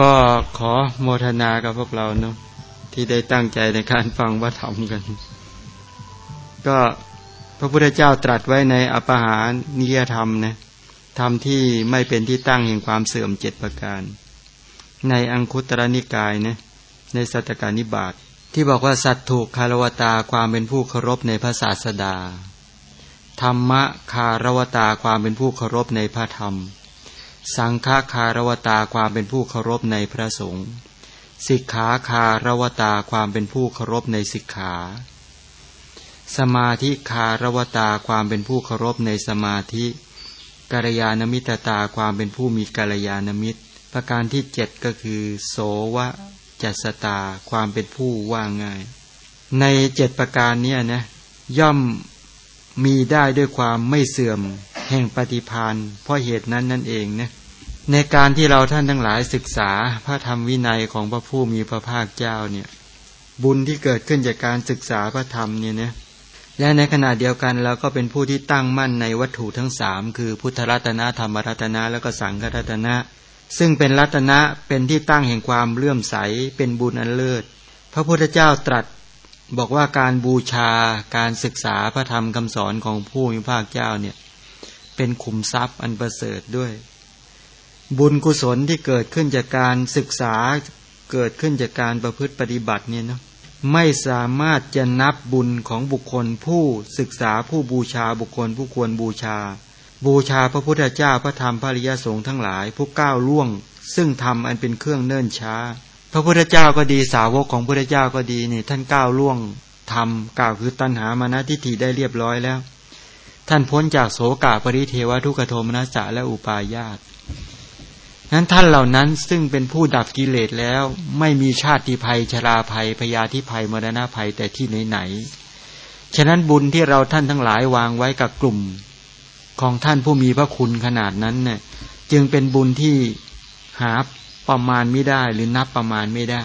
ก็ขอโมทนากับพวกเราเนาะที่ได้ตั้งใจในการฟังว่าธรรมกัน ก็พระพุทธเจ้าตรัสไว้ในอปหานิยธรรมนะธรรมที่ไม่เป็นที่ตั้งแห่งความเสื่อมเจ็ดประการ ในอังคุตรนิกายนะในสัตตการนิบาตที่บอกว่าสัตว์ถูกคารวตาความเป็นผู้เคารพในพระศาสดา ธรรมะคารวตาความเป็นผู้เคารพในพระธรรม สังฆาคารวตาความเป็นผู้เคารพในพระสงฆ์สิกขาคารวตาความเป็นผู้เคารพในสิกขา สมาธิคารวตาความเป็นผู้เคารพในสมาธิกัลยาณมิตรตาความเป็นผู้มีกัลยาณมิตร ประการที่เจ็ดก็คือ โสวะจัสตาความเป็นผู้ว่าง่าย ในเจ็ดประการนี้นะย่อมมีได้ด้วยความไม่เสื่อม แห่งปฏิพานเพราะเหตุนั้นนั่นเองนะในการที่เราท่านทั้งหลายศึกษาพระธรรมวินัยของพระผู้มีพระภาคเจ้าเนี่ย บุญที่เกิดขึ้นจากการศึกษาพระธรรมเนี่ยนะและในขณะเดียวกันเราก็เป็นผู้ที่ตั้งมั่นในวัตถุทั้งสามคือพุทธรัตนะธรรมรัตนะแล้วก็สังฆรัตนะ ซึ่งเป็นรัตนะเป็นที่ตั้งแห่งความเลื่อมใสเป็นบุญอันเลิศ พระพุทธเจ้าตรัสบอกว่าการบูชาการศึกษาพระธรรมคำสอนของผู้มีภาคเจ้าเนี่ย เป็นขุมทรัพย์อันประเสริฐด้วย บุญกุศลที่เกิดขึ้นจากการศึกษาเกิดขึ้นจากการประพฤติปฏิบัติเนี่ยเนาะไม่สามารถจะนับบุญของบุคคลผู้ศึกษาผู้บูชาบุคคลผู้ควรบูชา บูชาพระพุทธเจ้าพระธรรมพระริยสงฆ์ทั้งหลายผู้ก้าวล่วง ซึ่งทำอันเป็นเครื่องเนิ่นช้า พระพุทธเจ้าก็ดีสาวกของพระพุทธเจ้าก็ดีนี่ท่านก้าวล่วงทำกล่าวคือตัณหามานะทิฏฐิได้เรียบร้อยแล้ว ท่านพ้นจากโสกาปริเทวทุกโทมนัสสะและอุปาญาตนั้นท่านเหล่านั้นซึ่งเป็นผู้ดับกิเลสแล้ว ไม่มีชาติภัยชราภัยพยาธิภัยมรณะภัยแต่ที่ไหนไหนฉะนั้นบุญที่เราท่านทั้งหลายวางไว้กับกลุ่ม ของท่านผู้มีพระคุณขนาดนั้นเนี่ยจึงเป็นบุญที่หาประมาณไม่ได้หรือนับประมาณไม่ได้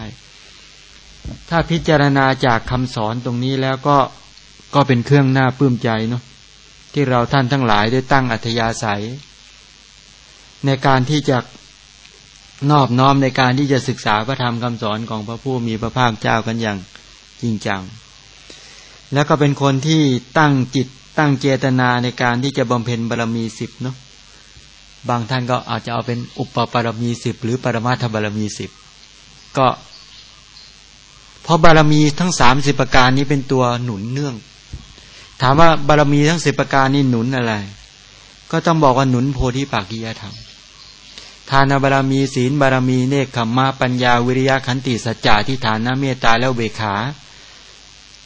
ถ้าพิจารณาจากคำสอนตรงนี้แล้วก็ก็เป็นเครื่องหน้าปลื้มใจเนาะ ที่เราท่านทั้งหลายได้ตั้งอัธยาศัย ในการที่จะนอบน้อมในการที่จะศึกษาพระธรรมคำสอนของพระผู้มีพระภาคเจ้ากันอย่างจริงจัง แล้วก็เป็นคนที่ตั้งจิตตั้งเจตนาในการที่จะบำเพ็ญบารมีสิบเนาะบางท่านก็อาจจะเอาเป็นอุปปารมีสิบหรือปรมาทบารมีสิบก็เพราะบารมีทั้งสามสิบประการนี้เป็นตัวหนุนเนื่อง ถามว่าบารมีทั้งสิบประการนี้หนุนอะไร ก็ต้องบอกว่าหนุนโพธิปักกิยธรรม ทานบารมีศีลบารมีเนคขมมาปัญญาวิริยะขันติสัจจะที่ฐานเมตตาแล้วเบขา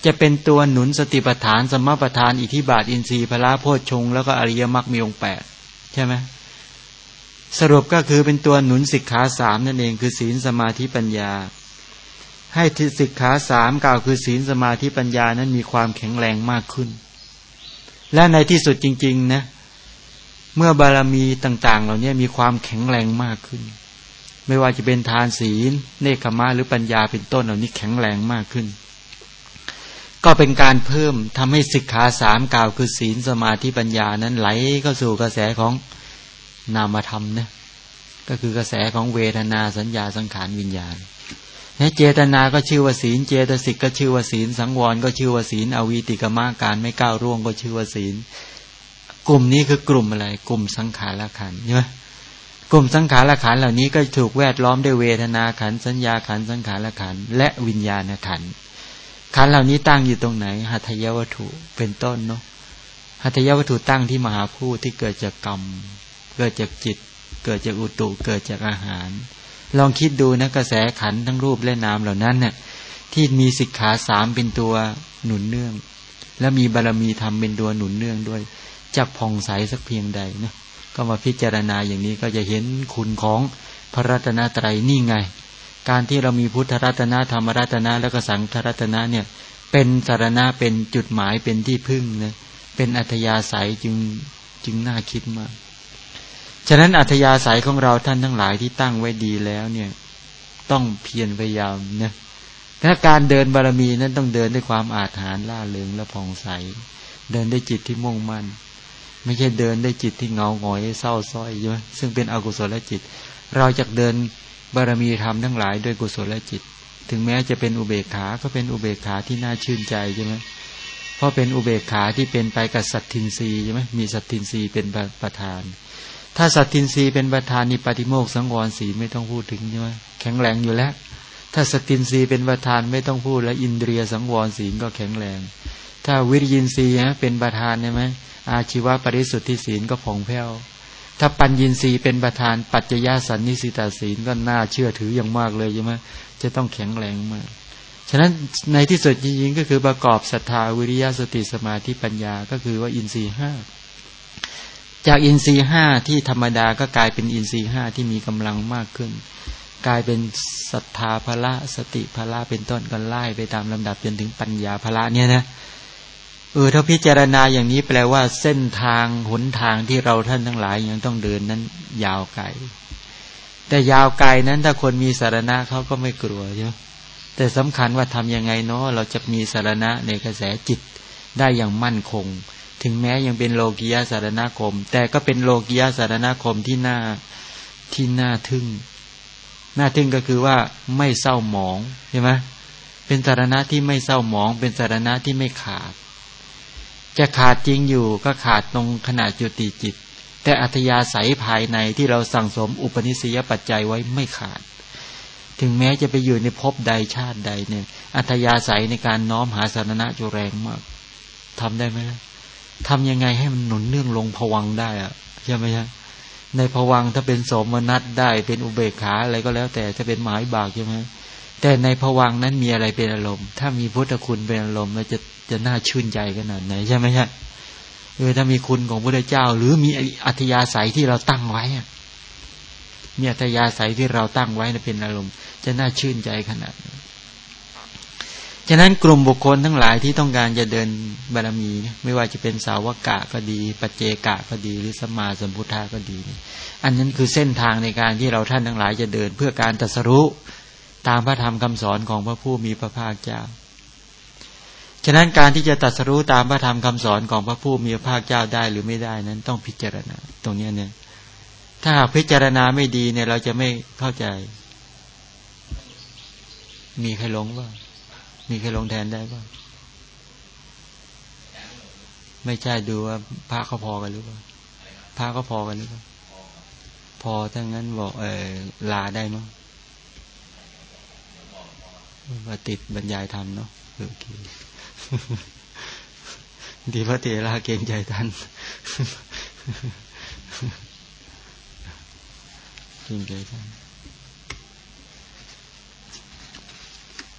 จะเป็นตัวหนุนสติปัฏฐานสมปัฏฐานอิทิบาทอินทรีย์พละโพชฌงแล้วก็อริยมรรคมีองค์แปดใช่ไหมสรุปก็คือเป็นตัวหนุนสิกขาสามนั่นเองคือศีลสมาธิปัญญา ให้สิกขาสามกล่าวคือศีลสมาธิปัญญานั้นมีความแข็งแรงมากขึ้น และในที่สุดจริง ๆ นะ เมื่อบารมีต่าง ๆ เหล่านี้มีความแข็งแรงมากขึ้น ไม่ว่าจะเป็นทานศีล เนคขมาหรือปัญญาเป็นต้นเหล่านี้แข็งแรงมากขึ้น ก็เป็นการเพิ่มทำให้สิกขาสามกล่าวคือศีลสมาธิปัญญานั้นไหลเข้าสู่กระแสของนามธรรมนะก็คือกระแสของเวทนาสัญญาสังขารวิญญาณ เจตนาก็ชื่อว่าศีล เจตสิกก็ชื่อว่าศีล สังวรก็ชื่อว่าศีล อวีติกมาการไม่ก้าวร่วงก็ชื่อว่าศีล กลุ่มนี้คือกลุ่มอะไร กลุ่มสังขารขันใช่ไหมกลุ่มสังขารขันเหล่านี้ก็ถูกแวดล้อมด้วยเวทนาขันสัญญาขันสังขารขันและวิญญาณขันขันเหล่านี้ตั้งอยู่ตรงไหนหัตถยวัตถุเป็นต้นเนาะหัตถยวัตถุตั้งที่มหาพูดที่เกิดจากกรรม เกิดจากจิต เกิดจากอุตุเกิดจากอาหาร ลองคิดดูนะกระแสขันทั้งรูปและนามเหล่านั้นเนี่ยที่มีสิกขาสามเป็นตัวหนุนเนื่อง และมีบารมีธรรมเป็นตัวหนุนเนื่องด้วยจะผ่องใสสักเพียงใดนะก็มาพิจารณาอย่างนี้ก็จะเห็นคุณของพระรัตนตรัยนี่ไง การที่เรามีพุทธรัตนะธรรมรัตนะแล้วก็สังฆรัตนะเนี่ยเป็นสารณะเป็นจุดหมายเป็นที่พึ่งนะเป็นอัธยาศัยจึงจึงน่าคิดมาก ฉะนั้นอัธยาศัยของเราท่านทั้งหลายที่ตั้งไว้ดีแล้วเนี่ย ต้องเพียรพยายามนะถ้าการเดินบารมีนั้นต้องเดินด้วยความอาถรรพ์ล่าเริงและผ่องใส เดินด้วยจิตที่มุ่งมั่น ไม่ใช่เดินได้จิตที่เงาหงอยเศร้าซ้อยใช่ไหมซึ่งเป็นอกุศลจิต เราจะเดินบารมีธรรมทั้งหลายด้วยกุศลจิต ถึงแม้จะเป็นอุเบกขา ก็เป็นอุเบกขาที่น่าชื่นใจใช่ไหมเพราะเป็นอุเบกขาที่เป็นไปกับสัตทินรีใช่ไหมมีสัตทินรีเป็นประธาน ถ้าสัตทินรีเป็นประธานนี่ปฏิโมกสังวรสีไม่ต้องพูดถึงใช่ไหมแข็งแรงอยู่แล้ว ถ้าสตินรีเป็นประธานไม่ต้องพูดแล้ว อินเดียสังวรศีลก็แข็งแรง ถ้าวิริยินทรีย์เป็นประธานใช่ไหมอาชีวะปริสุทธิศีลก็ผ่องแผ้ว ถ้าปัญญินทรีย์เป็นประธาน ปัจจยสันนิสิตาศีลก็น่าเชื่อถืออย่างมากเลยใช่ไหมจะต้องแข็งแรงมากฉะนั้นในที่สุดจริงๆก็คือประกอบศรัทธาวิริยะสติสมาธิปัญญาก็คือว่าอินทรีย์ห้า จากอินทรีย์ห้าที่ธรรมดาก็กลายเป็นอินทรีย์ห้าที่มีกำลังมากขึ้น กลายเป็นศรัทธาภละสติภละเป็นต้นกันไล่ไปตามลำดับจนถึงปัญญาภละเนี่ยนะเออถ้าพิจารณาอย่างนี้แปลว่าเส้นทางหนทางที่เราท่านทั้งหลายยังต้องเดินนั้น ยาวไกล แต่ยาวไกลนั้นถ้าคนมีสารณะเขาก็ไม่กลัวใช่ไหมแต่สำคัญว่าทํำยังไงเนาะเราจะมีสารณะในกระแสจิตได้อย่างมั่นคง ถึงแม้ยังเป็นโลกียาสารณคม แต่ก็เป็นโลกียาสารณคมที่น่าที่น่าทึ่ง น่าทึ่งก็คือว่าไม่เศร้าหมองใช่ไหมเป็นสารณะที่ไม่เศร้าหมอง เป็นสารณะที่ไม่ขาด จะขาดจริงอยู่ก็ขาดตรงขนาดจุติจิต แต่อัธยาศัยภายในที่เราสั่งสมอุปนิสัยปัจจัยไว้ไม่ขาด ถึงแม้จะไปอยู่ในภพใดชาติใดเนี่ย อัธยาศัยในการน้อมหาสารณะจุแรงมากทำได้ไหมล่ะ ทำยังไงให้มันหนุนเนื่องลงผวังได้อะใช่ไหมใช่ในผวังถ้าเป็นสมนัตได้เป็นอุเบกขาอะไรก็แล้ว แต่ถ้าเป็นหมายบากใช่ไหมแต่ในผวังนั้นมีอะไรเป็นอารมณ์ ถ้ามีพุทธคุณเป็นอารมณ์เราจะจะน่าชื่นใจขนาดไหนใช่ไหมใช่เออถ้ามีคุณของพระเจ้า หรือมีอัธยาศัยที่เราตั้งไว้มีอัธยาศัยที่เราตั้งไว้เป็นอารมณ์ จะน่าชื่นใจขนาด ฉะนั้นกลุ่มบุคคลทั้งหลายที่ต้องการจะเดินบารมีไม่ว่าจะเป็นสาวกะก็ดี ปัจเจกะก็ดี หรือสมาสมพุทธาก็ดีอันนั้นคือเส้นทางในการที่เราท่านทั้งหลายจะเดิน เพื่อการตรัสรู้ตามพระธรรมคำสอนของพระผู้มีพระภาคเจ้าฉะนั้นการที่จะตัสรู้ตามพระธรรมคำสอนของพระผู้มีพระภาคเจ้าได้หรือไม่ได้นั้นต้องพิจารณา ตรงนี้เนี่ย ถ้าพิจารณาไม่ดีเนี่ย เราจะไม่เข้าใจ มีใครหลงบ้าง มีใครลงแทนได้บ้างไม่ใช่ดูว่าพระเขาพอกันหรือเปล่าพระก็พอกันหรือเปล่าพอถ้างั้นบอกเออลาได้มั้งว่าติดบรรยายธรรมเนาะโอเคดีพระเถระเก่งใจท่านเก่งใจท่าน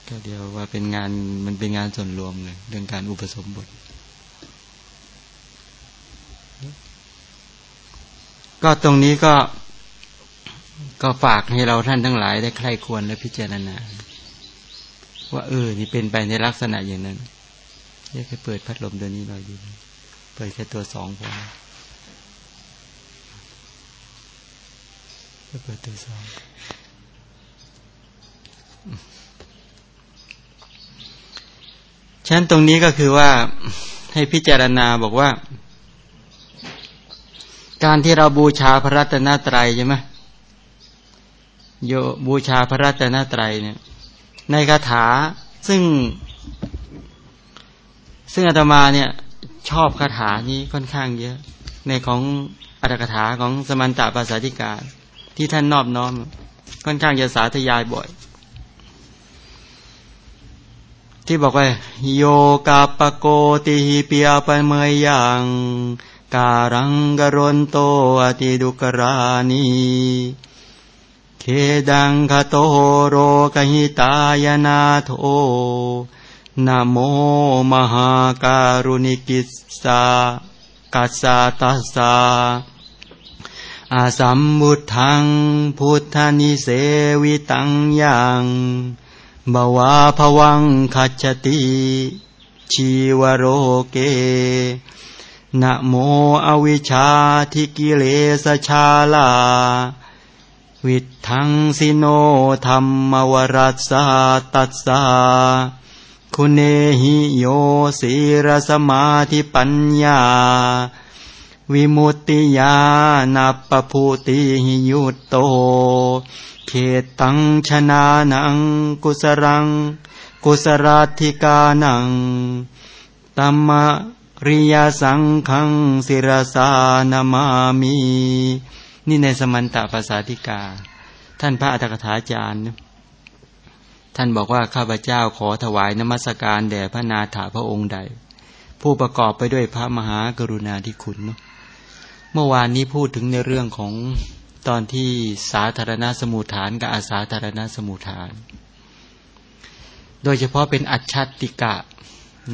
ก็เดียวว่าเป็นงานมันเป็นงานส่วนรวมเลยเรื่องการอุปสมบท ก็ตรงนี้ก็ก็ฝากให้เราท่านทั้งหลายได้ใคร่ควรและพิจารณา ว่าเออ นี่เป็นไปในลักษณะอย่างนั้นนี่แค่เปิดพัดลมตัวนี้หน่อยดีเปิดแค่ตัวสองพอเปิดตัวสอง ฉันตรงนี้ก็คือว่าให้พิจารณาบอกว่า การที่เราบูชาพระรัตนตรัยใช่ไหมโยบูชาพระรัตนตรัยเนี่ย ในคาถาซึ่ง ซึ่งอาตมาเนี่ย ชอบคาถานี้ค่อนข้างเยอะ ในของอัตถกถาของสมันตภาษาธิกาที่ท่านนอบน้อม ค่อนข้างจะสาธยายบ่อย ที่บอกว่าโยกาปโกติเปียปเมยยังการังกรนโตอติดุกรานีเคดังคโตโรกหิตายนาโทนะโมมหาการุณิกิสากัสสาตัสสาอาสัมบุทังพุทธนิเสวิตังยัง บวาภวังคัจติชีวโรเกนะโมอวิชาทิกิเลสชาลา วิทังสิโนธรรมวรัสสาตัสสาคุณเนหิโยสีรสมาธิปัญญา วิมุตติยานัปภูติหิยุตโต เขตังชนานัง กุสรัง กุสราธิกานังตัมมะริยสังขังศิรสานามามี นี่ในสมันตะภาษาธิกา ท่านพระอัตถกถาจารย์ ท่านบอกว่าข้าพเจ้าขอถวายนมัสการแด่พระนาถาพระองค์ใด ผู้ประกอบไปด้วยพระมหากรุณาธิคุณเนาะ เมื่อวานนี้พูดถึงในเรื่องของตอนที่สาธารณสมุทฐานกับอาสาธารณสมุทฐาน โดยเฉพาะเป็นอัจฉติกะ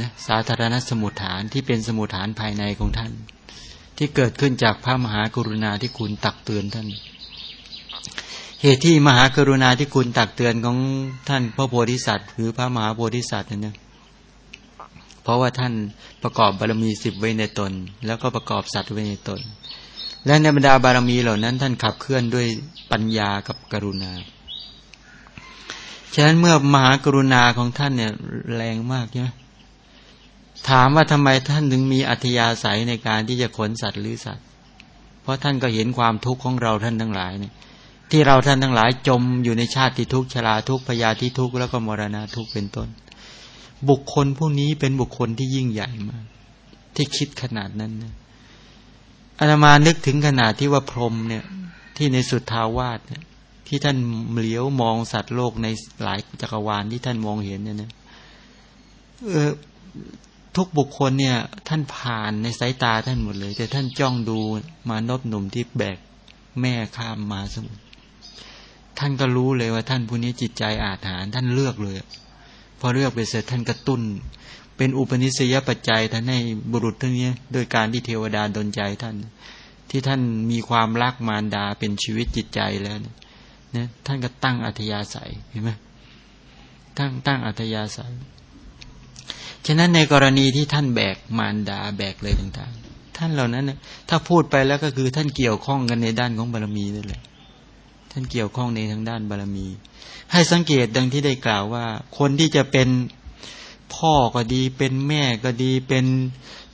นะสาธารณสมุทฐานที่เป็นสมุทฐานภายในของท่าน ที่เกิดขึ้นจากพระมหากรุณาที่คุณตักเตือนท่าน เหตุที่มหากรุณาที่คุณตักเตือนของท่านพระโพธิสัตว์ หรือพระมหาโพธิสัตว์เนี่ยเพราะว่าท่านประกอบบารมีสิบไว้ในตน แล้วก็ประกอบสัตว์ไว้ในตน และในบรรดาบารมีเหล่านั้น ท่านขับเคลื่อนด้วยปัญญากับกรุณา ฉะนั้นเมื่อมหากรุณาของท่านเนี่ยแรงมากใช่ไหมถามว่าทำไมท่านถึงมีอัธยาศัยในการที่จะขนสัตว์หรือสัตว์ เพราะท่านก็เห็นความทุกข์ของเราท่านทั้งหลายเนี่ย ที่เราท่านทั้งหลายจมอยู่ในชาติทุกข์ชราทุกข์พยาธิทุกข์แล้วก็มรณะทุกข์เป็นต้น บุคคลผู้นี้เป็นบุคคลที่ยิ่งใหญ่มาก ที่คิดขนาดนั้นนะ อาตมานึกถึงขนาดที่ว่าพรมเนี่ย ที่ในสุดทาวาสเนี่ย ที่ท่านเหลียวมองสัตว์โลกในหลายจักรวาลที่ท่านมองเห็นเนี่ยนะเออทุกบุคคลเนี่ย ท่านผ่านในสายตาท่านหมดเลย แต่ท่านจ้องดูมานบหนุ่มที่แบกแม่ข้ามมาสมุทรท่านก็รู้เลยว่าท่านผู้นี้จิตใจอาถรรพ์ท่านเลือกเลย พอเลือกไปเสร็จท่านกระตุ้น เป็นอุปนิสัยปัจจัยท่านให้บุรุษท่านนี้โดยการที่เทวดาดนใจท่าน ที่ท่านมีความรักมารดาเป็นชีวิตจิตใจแล้วเนี่ยท่านก็ตั้งอัธยาศัยเห็นไหมตั้งตั้งอัธยาศัย ฉะนั้นในกรณีที่ท่านแบกมารดาแบกเลยต่างๆ ท่านเหล่านั้นถ้าพูดไปแล้วก็คือท่านเกี่ยวข้องกันในด้านของบารมีนั่นแหละท่านเกี่ยวข้องในทางด้านบารมี ให้สังเกตดังที่ได้กล่าวว่า คนที่จะเป็น พ่อก็ดีเป็นแม่ก็ดีเป็น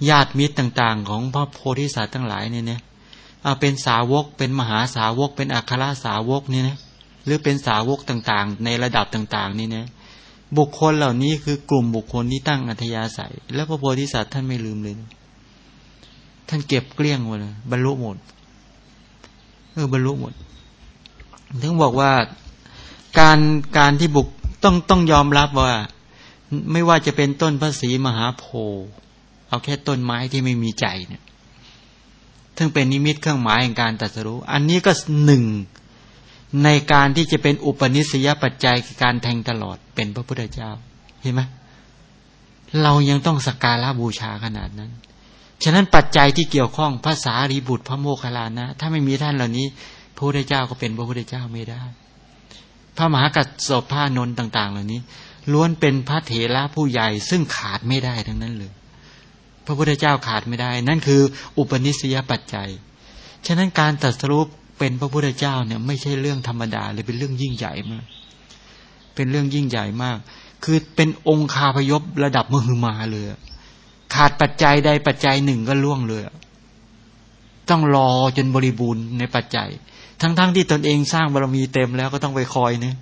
ญาติมิตรต่าง ๆ ของพระโพธิสัตว์ทั้งหลายเนี่ยนะเอาเป็นสาวกเป็นมหาสาวก เป็นอัครสาวกเนี่ยนะหรือเป็นสาวกต่างๆ ในระดับต่าง ๆ นี่นะบุคคลเหล่านี้คือกลุ่มบุคคลที่ตั้งอัธยาศัย แล้วพระโพธิสัตว์ท่านไม่ลืมเลยท่านเก็บเกลี้ยงหมดเลยบรรลุหมดเออบรรลุหมดถึงบอกว่าการการที่บุคต้องต้องยอมรับว่า ไม่ว่าจะเป็นต้นพระศรีมหาโพธิ์เอาแค่ต้นไม้ที่ไม่มีใจเนี่ยถึงเป็นนิมิตเครื่องหมายแห่งการตัดสรู้ อันนี้ก็หนึ่งในการที่จะเป็นอุปนิสัยปัจจัยการแทงตลอดเป็นพระพุทธเจ้าเห็นไหมเรายังต้องสักการะบูชาขนาดนั้น ฉะนั้นปัจจัยที่เกี่ยวข้องภาษารีบุตรพระโมคคัลลานะ ถ้าไม่มีท่านเหล่านี้พระพุทธเจ้าก็เป็นพระพุทธเจ้าไม่ได้ พระมหากัสสปผ้านนต่าง ๆ เหล่านี้ ล้วนเป็นพระเถระผู้ใหญ่ซึ่งขาดไม่ได้ทั้งนั้นเลย พระพุทธเจ้าขาดไม่ได้ นั่นคืออุปนิสัยปัจจัย ฉะนั้นการตัดสรุปเป็นพระพุทธเจ้าเนี่ยไม่ใช่เรื่องธรรมดาเลยเป็นเรื่องยิ่งใหญ่มาก เป็นเรื่องยิ่งใหญ่มาก คือเป็นองค์คาพยพระดับมหึมาเลยขาดปัจจัยใดปัจจัยหนึ่งก็ล่วงเลย ต้องรอจนบริบูรณ์ในปัจจัย ทั้งๆทที่ตนเองสร้างบารมีเต็มแล้วก็ต้องไปคอยเนี่ย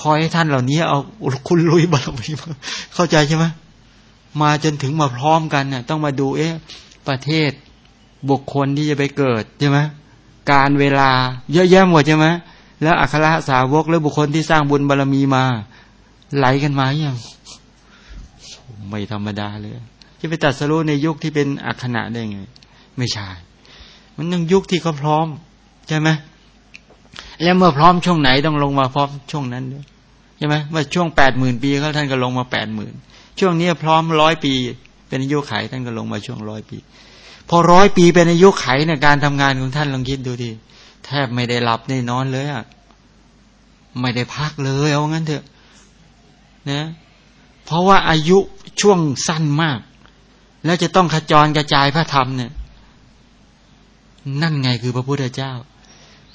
คอยให้ท่านเหล่านี้เอาคุณลุยบารมีเข้าใจใช่ไหมมาจนถึงมาพร้อมกันเนี่ยต้องมาดูเอ๊ะประเทศบุคคลที่จะไปเกิดใช่ไหมการเวลาเยอะแยะหมดใช่ไหมแล้วอัครสาวกหรือบุคคลที่สร้างบุญบารรมีมา ไหลกันมาอย่างไม่ธรรมดาเลยจะไปตัดสรุในยุคที่เป็นอัคนะได้ไง ไม่ใช่ มันต้องยุคที่เขาพร้อม ใช่ไหม แล้วเมื่อพร้อมช่วงไหนต้องลงมาพร้อมช่วงนั้นด้วยใช่ไหมเมื่อช่วงแปดหมื่นปีเขาท่านก็ลงมาแปดหมื่นช่วงนี้พร้อมร้อยปี เป็นอายุไขท่านก็ลงมาช่วงร้อยปี พอร้อยปีเป็นอายุไขในการทำงานของท่านลองคิดดูดิแทบไม่ได้หลับได้นอนเลยอะไม่ได้พักเลยเอางั้นเถอะนะ เพราะว่าอายุช่วงสั้นมาก แล้วจะต้องขจรกระจายพระธรรมเนี่ย นั่นไงคือพระพุทธเจ้า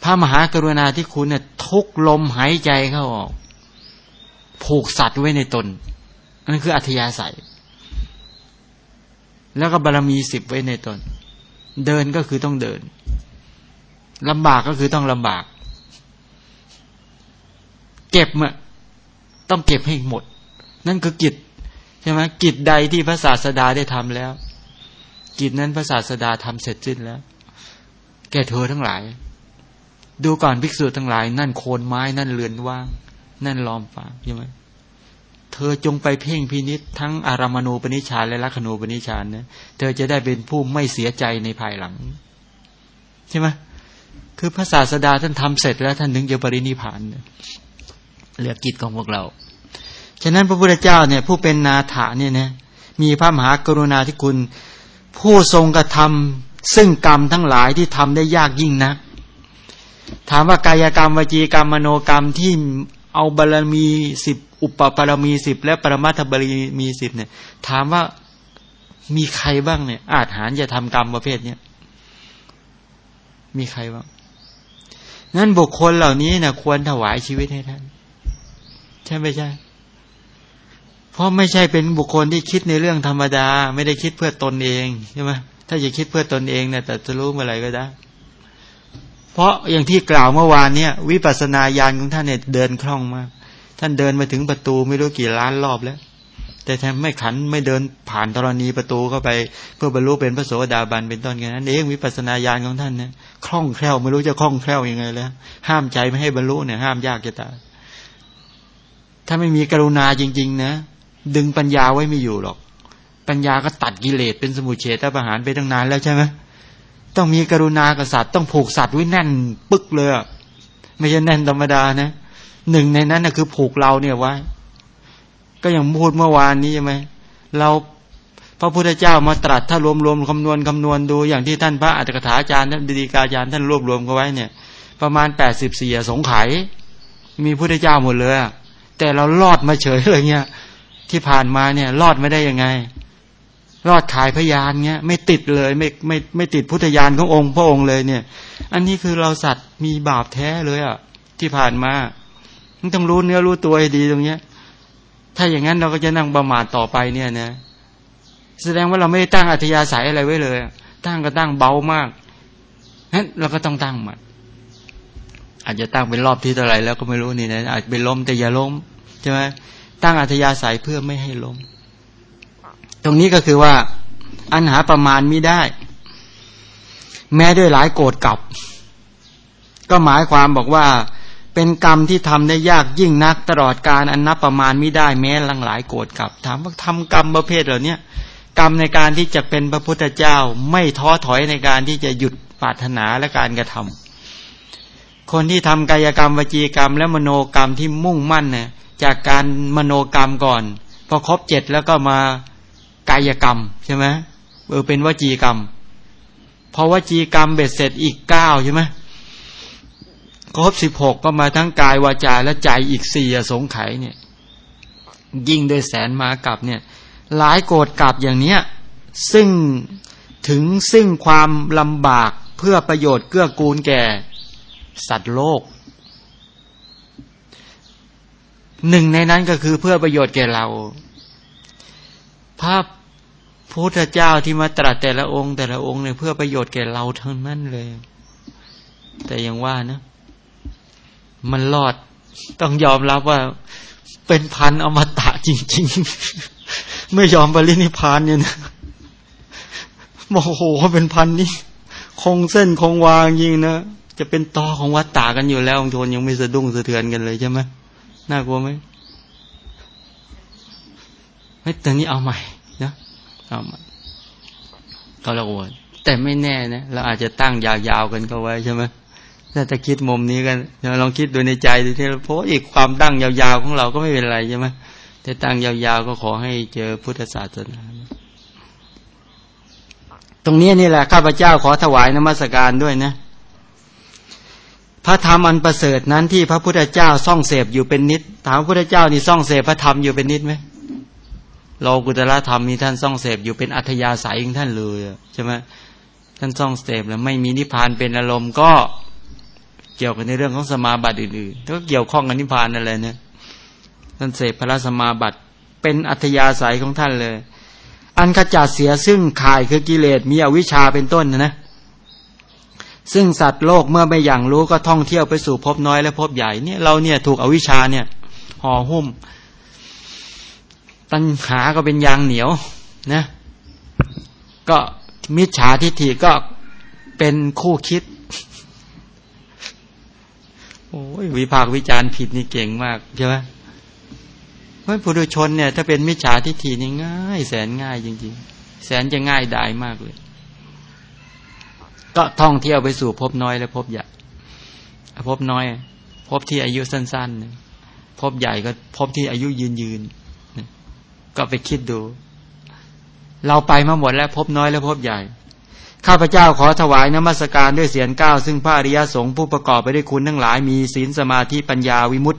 พระมหากรุณาที่คุณเนี่ยทุกลมหายใจเข้าออก ผูกสัตว์ไว้ในตนนั่นคืออัธยาศัย แล้วก็บารรมีสิบไว้ในตน เดินก็คือต้องเดินลำบากก็คือต้องลำบาก เก็บอะต้องเก็บให้หมด นั่นคือกิจใช่ไหมกิจใดที่พระศาสดาได้ทำแล้ว กิจนั้นพระศาสดาทำเสร็จสิ้นแล้ว แก่เธอทั้งหลาย ดูก่อนภิกษุทั้งหลาย นั่นโคนไม้นั่นเรือนว่าง นั่นลอมฟ้าใช่ไหมเธอจงไปเพ่งพินิษทั้งอารามณูปนิชานและลักขณูปนิชานนะเธอจะได้เป็นผู้ไม่เสียใจในภายหลัง ใช่ไหมคือพระศาสดาท่านทำเสร็จแล้วท่านถึงจะปรินิพานเหลือกิจของพวกเรา ฉะนั้นพระพุทธเจ้าเนี่ย ผู้เป็นนาถาเนี่ยนะมีพระมหากรุณาธิคุณ ผู้ทรงกระทำซึ่งกรรมทั้งหลายที่ทำได้ยากยิ่งนะ ถามว่ากายกรรมวจีกรรมมโนกรรมที่เอาบารมีสิบอุปปารมีสิบและปรมัตถบารมีสิบเนี่ย ถามว่ามีใครบ้างเนี่ย อาจหารจะทำกรรมประเภทเนี้ยมีใครบ้างนั้นบุคคลเหล่านี้นะควรถวายชีวิตให้ท่าน ใช่ไม่ใช่ เพราะไม่ใช่เป็นบุคคลที่คิดในเรื่องธรรมดา ไม่ได้คิดเพื่อตนเองใช่ไหมถ้าจะคิดเพื่อตนเองเนี่ยแต่จะรู้เมื่อไหร่ก็ได้ เพราะอย่างที่กล่าวเมื่อวานเนี่ย วิปัสสนาญาณของท่านเนี่ยเดินคล่องมาก ท่านเดินมาถึงประตูไม่รู้กี่ล้านรอบแล้ว แต่แทนไม่ขันไม่เดินผ่านธรณีประตูเข้าไป เพื่อบรรลุเป็นพระโสดาบันเป็นต้นกันนั้นเองวิปัสสนาญาณของท่านเนี่ยคล่องแคล่วไม่รู้จะคล่องแคล่วยังไงแล้ว ห้ามใจไม่ให้บรรลุเนี่ยห้ามยากจะตายถ้าไม่มีกรุณาจริง ๆ นะ ดึงปัญญาไว้ไม่อยู่หรอก ปัญญาก็ตัดกิเลสเป็นสมุเฉตประหารไปตั้งนานแล้วใช่ไหม ต้องมีกรุณากับสัตว์ต้องผูกสัตว์ไว้แน่น ปึ๊กเลยไม่ใช่แน่นธรรมดานะหนึ่งในนั้นนะคือผูกเราเนี่ยไว้ ก็อย่างพูดเมื่อวานนี้ใช่ไหมเราพระพุทธเจ้ามาตรัสถ้ารวมรวมคำนวณคำนวณดูอย่างที่ท่านพระอัจฉริยอาจารย์ท่านดีกาอาจารย์ท่านรวบรวมกันไว้เนี่ย ประมาณแปดสิบสี่สงไขมีพุทธเจ้าหมดเลยแต่เราลอดมาเฉยเลยเนี่ยที่ผ่านมาเนี่ย รอดไม่ได้ยังไง รอดขายพยานเงี้ย ไม่ติดเลยไม่ไม่ไม่ติดพุทธญาณขององค์พระองค์เลยเนี่ย อันนี้คือเราสัตว์มีบาปแท้เลยอะ ที่ผ่านมาต้องรู้เนื้อรู้ตัวให้ดีตรงเนี้ย ถ้าอย่างนั้นเราก็จะนั่งประมาทต่อไปเนี่ยนะ แสดงว่าเราไม่ได้ตั้งอัธยาศัยอะไรไว้เลย ตั้งก็ตั้งเบามากนั้นเราก็ต้องตั้งมาอาจจะตั้งเป็นรอบที่เท่าไหร่แล้วก็ไม่รู้นี่นะอาจเป็นล้มแต่อย่าล้มใช่ไหมตั้งอัธยาศัยเพื่อไม่ให้ล้ม รงนี้ก็คือว่า อันหาประมาณไม่ได้ แม้ด้วยหลายโกรธกลับ ก็หมายความบอกว่า เป็นกรรมที่ทำได้ยากยิ่งนักตลอดการอันนับประมาณไม่ได้แม้ลังหลายโกรธกลับ ถามว่าทำกรรมประเภทเหล่านี้กรรมในการที่จะเป็นพระพุทธเจ้า ไม่ท้อถอยในการที่จะหยุดปรารถนาและการกระทำคนที่ทำกายกรรมวจีกรรม และมโนกรรมที่มุ่งมั่นเนี่ยจากการมโนกรรมก่อน พอครบเจ็ดแล้วก็มา กายกรรมใช่ไหมเออเป็นวจีกรรมพอวจีกรรมเบ็ดเสร็จอีกเก้าใช่ไหมครบสิบหกก็มาทั้งกายวาจาและใจอีกสี่สงไขเนี่ย ยิ่งด้วยแสนมากับเนี่ย หลายโกรธกับอย่างเนี้ย ซึ่งถึงซึ่งความลำบากเพื่อประโยชน์เกื้อกูลแก่ สัตว์โลก หนึ่งในนั้นก็คือเพื่อประโยชน์แก่เรา พระ พุทธเจ้าที่มาตรัสแต่ละองค์ แต่ละองค์เนี่ยเพื่อประโยชน์แก่เราทั้งนั้นเลย แต่ยังว่านะ มันรอดต้องยอมรับว่าเป็นพันอมตะจริง ๆ ไม่ยอมปรินิพานเนี่ยนะโมโหเป็นพันนี่คงเส้นคงวางยิงนะจะเป็นตอของวัดตากันอยู่แล้วองค์โทนยังไม่สะดุ้งสะเทือนกันเลยใช่ไหมน่ากลัวไหมเฮ้ยตอนนี้เอาใหม่นะ เอาใหม่ก็เราอวดแต่ไม่แน่นะเราอาจจะตั้งยาวๆกันก็ไว้ใช่ไหมถ้าจะคิดมุมนี้กันลองคิดดูในใจดูที่เพราะอีกความตั้งยาวๆของเราก็ไม่เป็นไรใช่ไหมแต่ตั้งยาวๆก็ขอให้เจอพุทธศาสนาตรงนี้นี่แหละข้าพเจ้าขอถวายนมัสการด้วยนะ พระธรรมอันประเสริฐนั้นที่พระพุทธเจ้าซ่องเสพอยู่เป็นนิด ถามพระพุทธเจ้านี่ซ่องเสพพระธรรมอยู่เป็นนิดไหม โลกุตละธรรมมีท่านซ่องเสพอยู่เป็นอัธยาศัยของท่านเลยใช่ไหมท่านซ่องเสพแล้วไม่มีนิพพานเป็นอารมณ์ก็เกี่ยวกับในเรื่องของสมาบัติอื่นๆก็เกี่ยวข้องกับนิพพานอะไรเนี่ยท่านเสพพระสมาบัติเป็นอัธยาศัยของท่านเลย อันขจัดเสียซึ่งข่ายคือกิเลสมีอวิชชาเป็นต้นนะนะซึ่งสัตว์โลกเมื่อไม่อย่างรู้ก็ท่องเที่ยวไปสู่พบน้อยและพบใหญ่เนี่ยเราเนี่ยถูกอวิชชาเนี่ยห่อหุ้ม ตัณหาก็เป็นยางเหนียวนะ ก็มิจฉาทิฏฐิก็เป็นคู่คิด โอ้ยวิพากวิจารณ์ผิดนี่เก่งมากใช่ไหมเพราะผู้ดุชนเนี่ย ถ้าเป็นมิจฉาทิฏฐินี่ง่าย แสนง่ายจริงๆ แสนจะง่ายดายมากเลย ก็ท่องเที่ยวไปสู่พบน้อยและพบใหญ่พบน้อย พบที่อายุสั้น ๆ พบใหญ่ก็พบที่อายุยืนยืน ก็ไปคิดดู เราไปมาหมดแล้วพบน้อยและพบใหญ่ ข้าพเจ้าขอถวายนมัสการด้วยเสียงก้าวซึ่งพระอริยสงฆ์ผู้ประกอบไปด้วยคุณทั้งหลายมีศีลสมาธิปัญญาวิมุต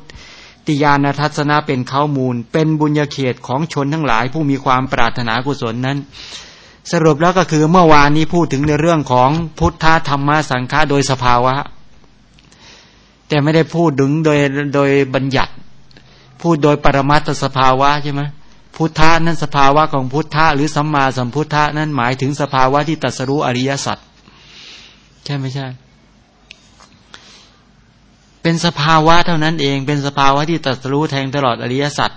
ติยานทัศนะเป็นข้ามูล เป็นบุญญาเขตของชนทั้งหลาย ผู้มีความปรารถนากุศลนั้น สรุปแล้วก็คือเมื่อวานนี้พูดถึงในเรื่องของพุทธธรรมสังฆาโดยสภาวะ แต่ไม่ได้พูดถึงโดยโดยบัญญัติ พูดโดยปรมัตถสภาวะใช่ไหม พุทธะนั้นสภาวะของพุทธะหรือสัมมาสัมพุทธะนั้นหมายถึงสภาวะที่ตัสรู้อริยสัจใช่ไม่ใช่ เป็นสภาวะเท่านั้นเองเป็นสภาวะที่ตัสรู้แทงตลอดอริยสัจ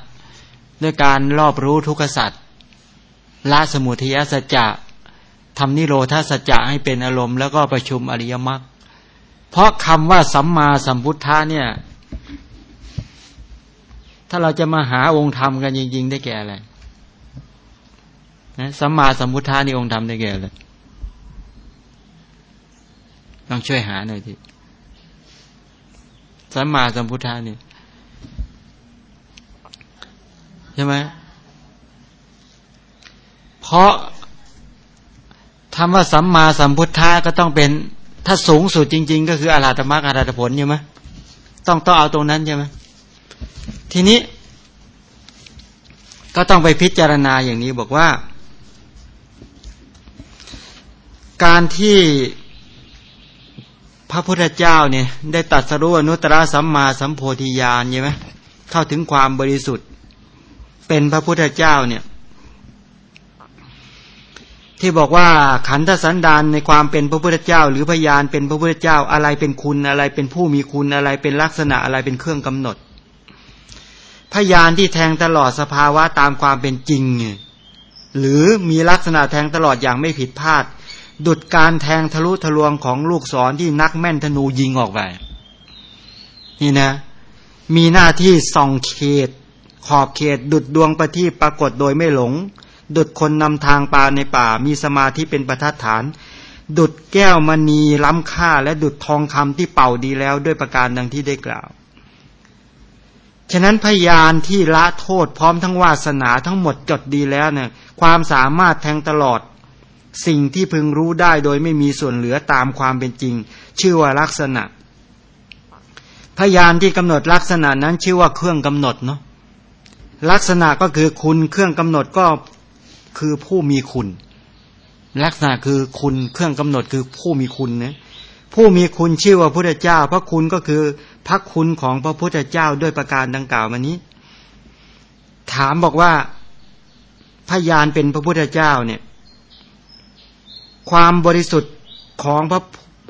ด้วยการรอบรู้ทุกขสัจละสมุทัยสัจจะทำนิโรธาสัจจะให้เป็นอารมณ์แล้วก็ประชุมอริยมรรคเพราะคำว่าสัมมาสัมพุทธะเนี่ย ถ้าเราจะมาหาองค์ธรรมกันจริงๆได้แก่อะไรนะสัมมาสัมพุทธานี่องค์ธรรมได้แก่อะไรต้องช่วยหาหน่อยทีสัมมาสัมพุทธานี่ใช่ไหมเพราะคำว่าสัมมาสัมพุทธะก็ต้องเป็น ถ้าสูงสุดจริง ๆ ก็คืออาราธมรรคอาราธผลใช่ไหมต้องต้องเอาตรงนั้นใช่ไหม ทีนี้ ก็ต้องไปพิจารณาอย่างนี้บอกว่า การที่พระพุทธเจ้าเนี่ย ได้ตัดสรุอนุตตรสัมมาสัมโพธิญาณใช่ไหมเข้าถึงความบริสุทธิ์ เป็นพระพุทธเจ้าเนี่ย ที่บอกว่าขันธสันดานในความเป็นพระพุทธเจ้า หรือพยานเป็นพระพุทธเจ้าอะไรเป็นคุณอะไรเป็นผู้มีคุณอะไรเป็นลักษณะอะไรเป็นเครื่องกำหนด พยานที่แทงตลอดสภาวะตามความเป็นจริง หรือมีลักษณะแทงตลอดอย่างไม่ผิดพลาด ดุดการแทงทะลุทะลวงของลูกศรที่นักแม่นธนูยิงออกไป นี่นะ มีหน้าที่ส่องเขต ขอบเขตดุดดวงประทีปปรากฏโดยไม่หลง ดุดคนนำทางปลาในป่า มีสมาธิเป็นประทัดฐาน ดุดแก้วมณีล้ำค่าและดุดทองคำที่เป่าดีแล้วด้วยประการดังที่ได้กล่าว ฉะนั้นพยานที่ละโทษพร้อมทั้งวาสนาทั้งหมดจดดีแล้วเนี่ยความสามารถแทงตลอด สิ่งที่พึงรู้ได้โดยไม่มีส่วนเหลือตามความเป็นจริง ชื่อว่าลักษณะ พยานที่กำหนดลักษณะนั้นชื่อว่าเครื่องกำหนดเนาะลักษณะก็คือคุณเครื่องกำหนดก็คือผู้มีคุณ ลักษณะคือคุณเครื่องกำหนดคือผู้มีคุณนะ ผู้มีคุณชื่อว่าพระเจ้า พระคุณก็คือพระคุณของพระพุทธเจ้าด้วยประการดังกล่าวมานี้ ถามบอกว่าพยานเป็นพระพุทธเจ้าเนี่ย ความบริสุทธิ์ของพระ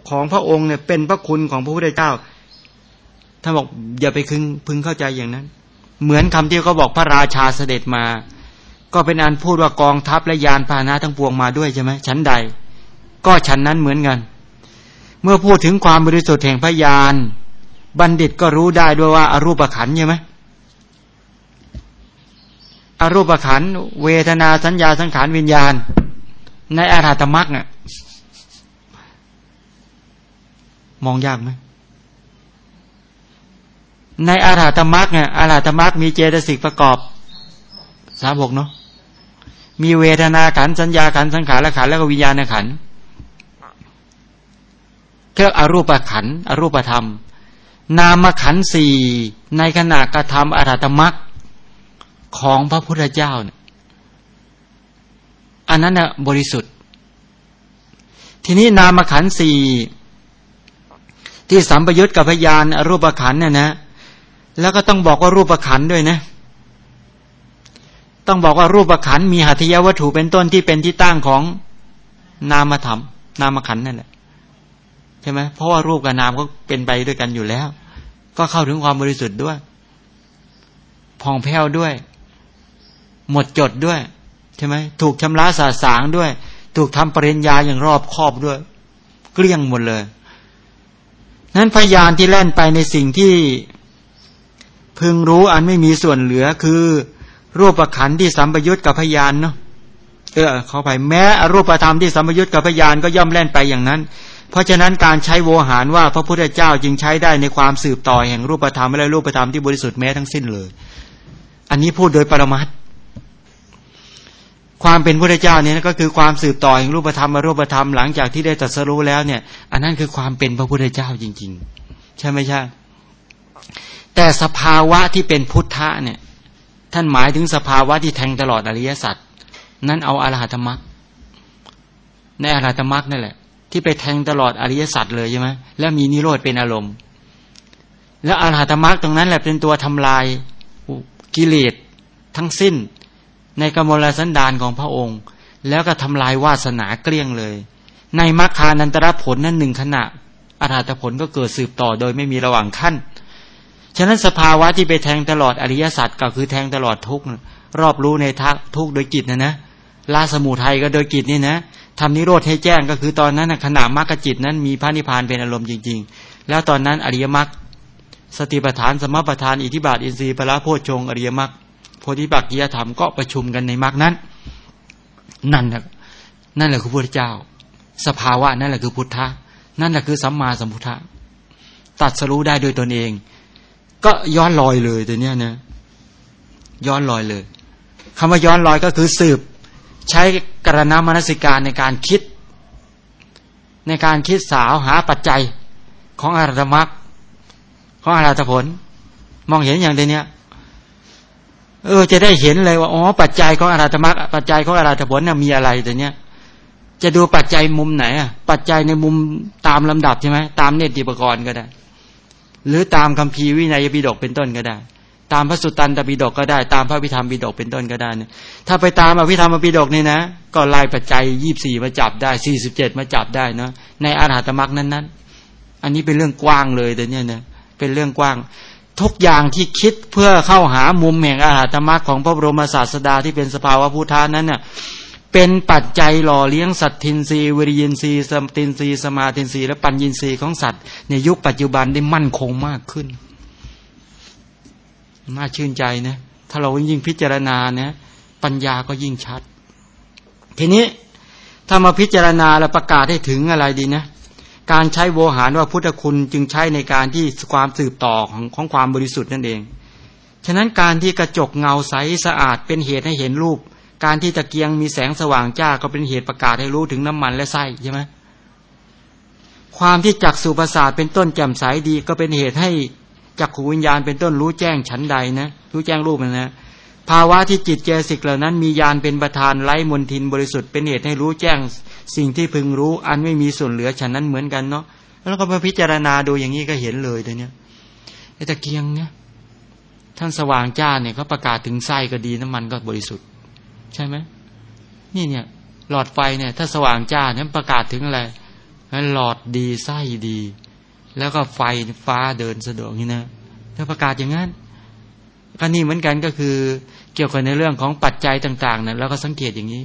ของพระองค์เนี่ย เป็นพระคุณของพระพุทธเจ้าท่านบอกอย่าไปคึงพึงเข้าใจอย่างนั้น เหมือนคำที่เขาบอกพระราชาเสด็จมา ก็เป็นอันพูดว่ากองทัพและยานพาหนะทั้งปวงมาด้วยใช่ไหมชั้นใด ก็ชั้นนั้นเหมือนกัน เมื่อพูดถึงความบริสุทธิ์แห่งพยาน บัณฑิตก็รู้ได้ด้วยว่าอารูปขันใช่ไหมอรูปขันเวทนาสัญญาสังขารวิญญาณ ในอาราธมักเนี่ยมองยากไหมในอาราธมักเนี่ยอาราธมักมีเจตสิกประกอบสามหกเนาะมีเวทนาขันสัญญาขันสังขารละขันแล้วก็วิญญาณขัน เรียกอรูปขันอรูปธรรม นามขันสี่ในขณะกระทำอรัตมักของพระพุทธเจ้าเนี่ยอันนั้นน่ะบริสุทธิ์ ทีนี้นามขันสี่ที่สัมปยุตกับพยานรูปขันเนี่ยนะ แล้วก็ต้องบอกว่ารูปขันด้วยนะต้องบอกว่ารูปขันมีหัตถยวัตถุเป็นต้นที่เป็นที่ตั้งของนามธรรม นามขันนั่นแหละ ใช่ไหมเพราะว่ารูปกับนามก็เป็นไปด้วยกันอยู่แล้ว ก็เข้าถึงความบริสุทธิ์ด้วยผ่องแผ้วด้วย หมดจดด้วยใช่ไหมถูกชำระสาสางด้วย ถูกทำปริญญาอย่างรอบครอบด้วย เกลี้ยงหมดเลยนั้นพยานที่แล่นไปในสิ่งที่พึงรู้อันไม่มีส่วนเหลือคือ รูปประขันที่สัมปยุตกับพยานเนาะเออเข้าไปแม้อรูปธรรมที่สัมปยุตกับพยานก็ย่อมแล่นไปอย่างนั้น เพราะฉะนั้นการใช้โวหารว่าพระพุทธเจ้าจึงใช้ได้ในความสืบต่อแห่งรูปธรรมและรูปธรรมที่บริสุทธิ์แม้ทั้งสิ้นเลย อันนี้พูดโดยปรมัตความเป็นพระเจ้าเนี่ยก็คือความสืบต่อแห่งรูปธรรมมารูปธรรมหลังจากที่ได้ตรัสรู้แล้วเนี่ย อันนั้นคือความเป็นพระพุทธเจ้าจริง ๆ ใช่ไหมใช่ แต่สภาวะที่เป็นพุทธะเนี่ย ท่านหมายถึงสภาวะที่แทงตลอดอริยสัจนั้นเอาอรหัตมรักในอรหัตมรักนั่นแหละ ที่ไปแทงตลอดอริยสัจเลยใช่ไหมแล้วมีนิโรธเป็นอารมณ์ แล้วอรหัตมรักตรงนั้นแหละเป็นตัวทำลายกิเลสทั้งสิ้น ในกมลสันดานของพระองค์ แล้วก็ทำลายวาสนาเกลี้ยงเลย ในมรรคานันตรผลนั้นหนึ่งขณะอรหัตผลก็เกิดสืบต่อโดยไม่มีระหว่างขั้นฉะนั้นสภาวะที่ไปแทงตลอดอริยสัจก็คือแทงตลอดทุกรอบรู้ในทักทุกโดยกิจนะนะลาสมุทัยก็โดยกิจนี่นะ ทำนิโรธให้แจ้งก็คือตอนนั้นขณะมรรคจิตนั้นมีพระนิพพานเป็นอารมณ์จริง ๆ แล้วตอนนั้นอริยมรรคสติปัฏฐานสมปัฏฐานอิทิบาทอินทรีย์พระโพชฌงอริยมรรคโพธิปักกิยธรรมก็ประชุมกันในมรรคนั้น นั่นแหละนั่นแหละคือพระเจ้า สภาวะนั่นแหละคือพุทธะนั่นแหละคือสัมมาสัมพุทธะตัดสรู้ได้โดยตนเอง ก็ย้อนลอยเลยตัวเนี้ยนะย้อนลอยเลยคำว่าย้อนลอยก็คือสืบ ใช้กรณามนสิการในการคิด ในการคิดสาวหาปัจจัยของอารัตมรรคของอารัตผล มองเห็นอย่างเดียนี้เออ จะได้เห็นเลยว่าอ๋อปัจจัยของอาราธมรรคปัจจัยของอาราธผลน่ะมีอะไรแต่เนี้ยจะดูปัจจัยมุมไหนอะ ปัจจัยในมุมตามลำดับใช่ไหมตามเนติปกรณ์ก็ได้ หรือตามคัมภีร์วินัยปิฎกเป็นต้นก็ได้ ตามพระสุตตันตปิฎกก็ได้ ตามพระวิธรรมปิฎกเป็นต้นก็ได้เนี่ยถ้าไปตามอภิธรรมปิฎกนี่นะ ก็ไล่ปัจจัยยี่สี่มาจับได้สี่สิบเจ็ดมาจับได้เนาะในอาราธมรรคนั้นๆ อันนี้เป็นเรื่องกว้างเลยแต่เนี้ยเนี่ยเป็นเรื่องกว้าง ทุกอย่างที่คิดเพื่อเข้าหามุมแห่งอาหารธรรมะของพระบรมศาสดาที่เป็นสภาวะพุทธานั้นเน่ยเป็นปัจจัยหล่อเลี้ยงสัตทินรีวิริยินรีสมตินรีสมาตินรีและปัญญินรีของสัตว์ ในยุคปัจจุบันได้มั่นคงมากขึ้น น่าชื่นใจนะถ้าเรายิ่งพิจารณาเนี่ยปัญญาก็ยิ่งชัด ทีนี้ถ้ามาพิจารณาแล้วประกาศให้ถึงอะไรดีนะการใช้โวหารว่าพุทธคุณจึงใช้ในการที่ความสืบต่อของของความบริสุทธิ์นั่นเอง ฉะนั้นการที่กระจกเงาใสสะอาดเป็นเหตุให้เห็นรูป การที่ตะเกียงมีแสงสว่างจ้าก็เป็นเหตุประกาศให้รู้ถึงน้ำมันและไส้ใช่ไหมความที่จักสุประสาทเป็นต้นแจ่มใสดีก็เป็นเหตุให้ จักขูวิญญาณเป็นต้นรู้แจ้งฉันใดนะ รู้แจ้งรูปนะภาวะที่จิตเจสิกเหล่านั้น มียานเป็นประธานไร้มนทินบริสุทธิ์เป็นเหตุให้รู้แจ้งสิ่งที่พึงรู้อันไม่มีส่วนเหลือฉันนั้นเหมือนกันเนาะแล้วก็มาพิจารณาดูอย่างนี้ก็เห็นเลยตัวเนี้ยไอ้ตะเกียงเนี่ยท่านสว่างจ้าเนี่ยเขาประกาศถึงไส้ก็ดีน้ำมันก็บริสุทธิ์ ใช่ไหมนี่เนี่ย หลอดไฟเนี่ย ถ้าสว่างจ้าเนี่ยประกาศถึงอะไรหลอดดีไส้ดี แล้วก็ไฟฟ้าเดินสะดวกนี่นะถ้าประกาศอย่างนั้นก็นี่เหมือนกันก็คือเกี่ยวกับในเรื่องของปัจจัยต่างๆเนี่ยแล้วก็สังเกตอย่างนี้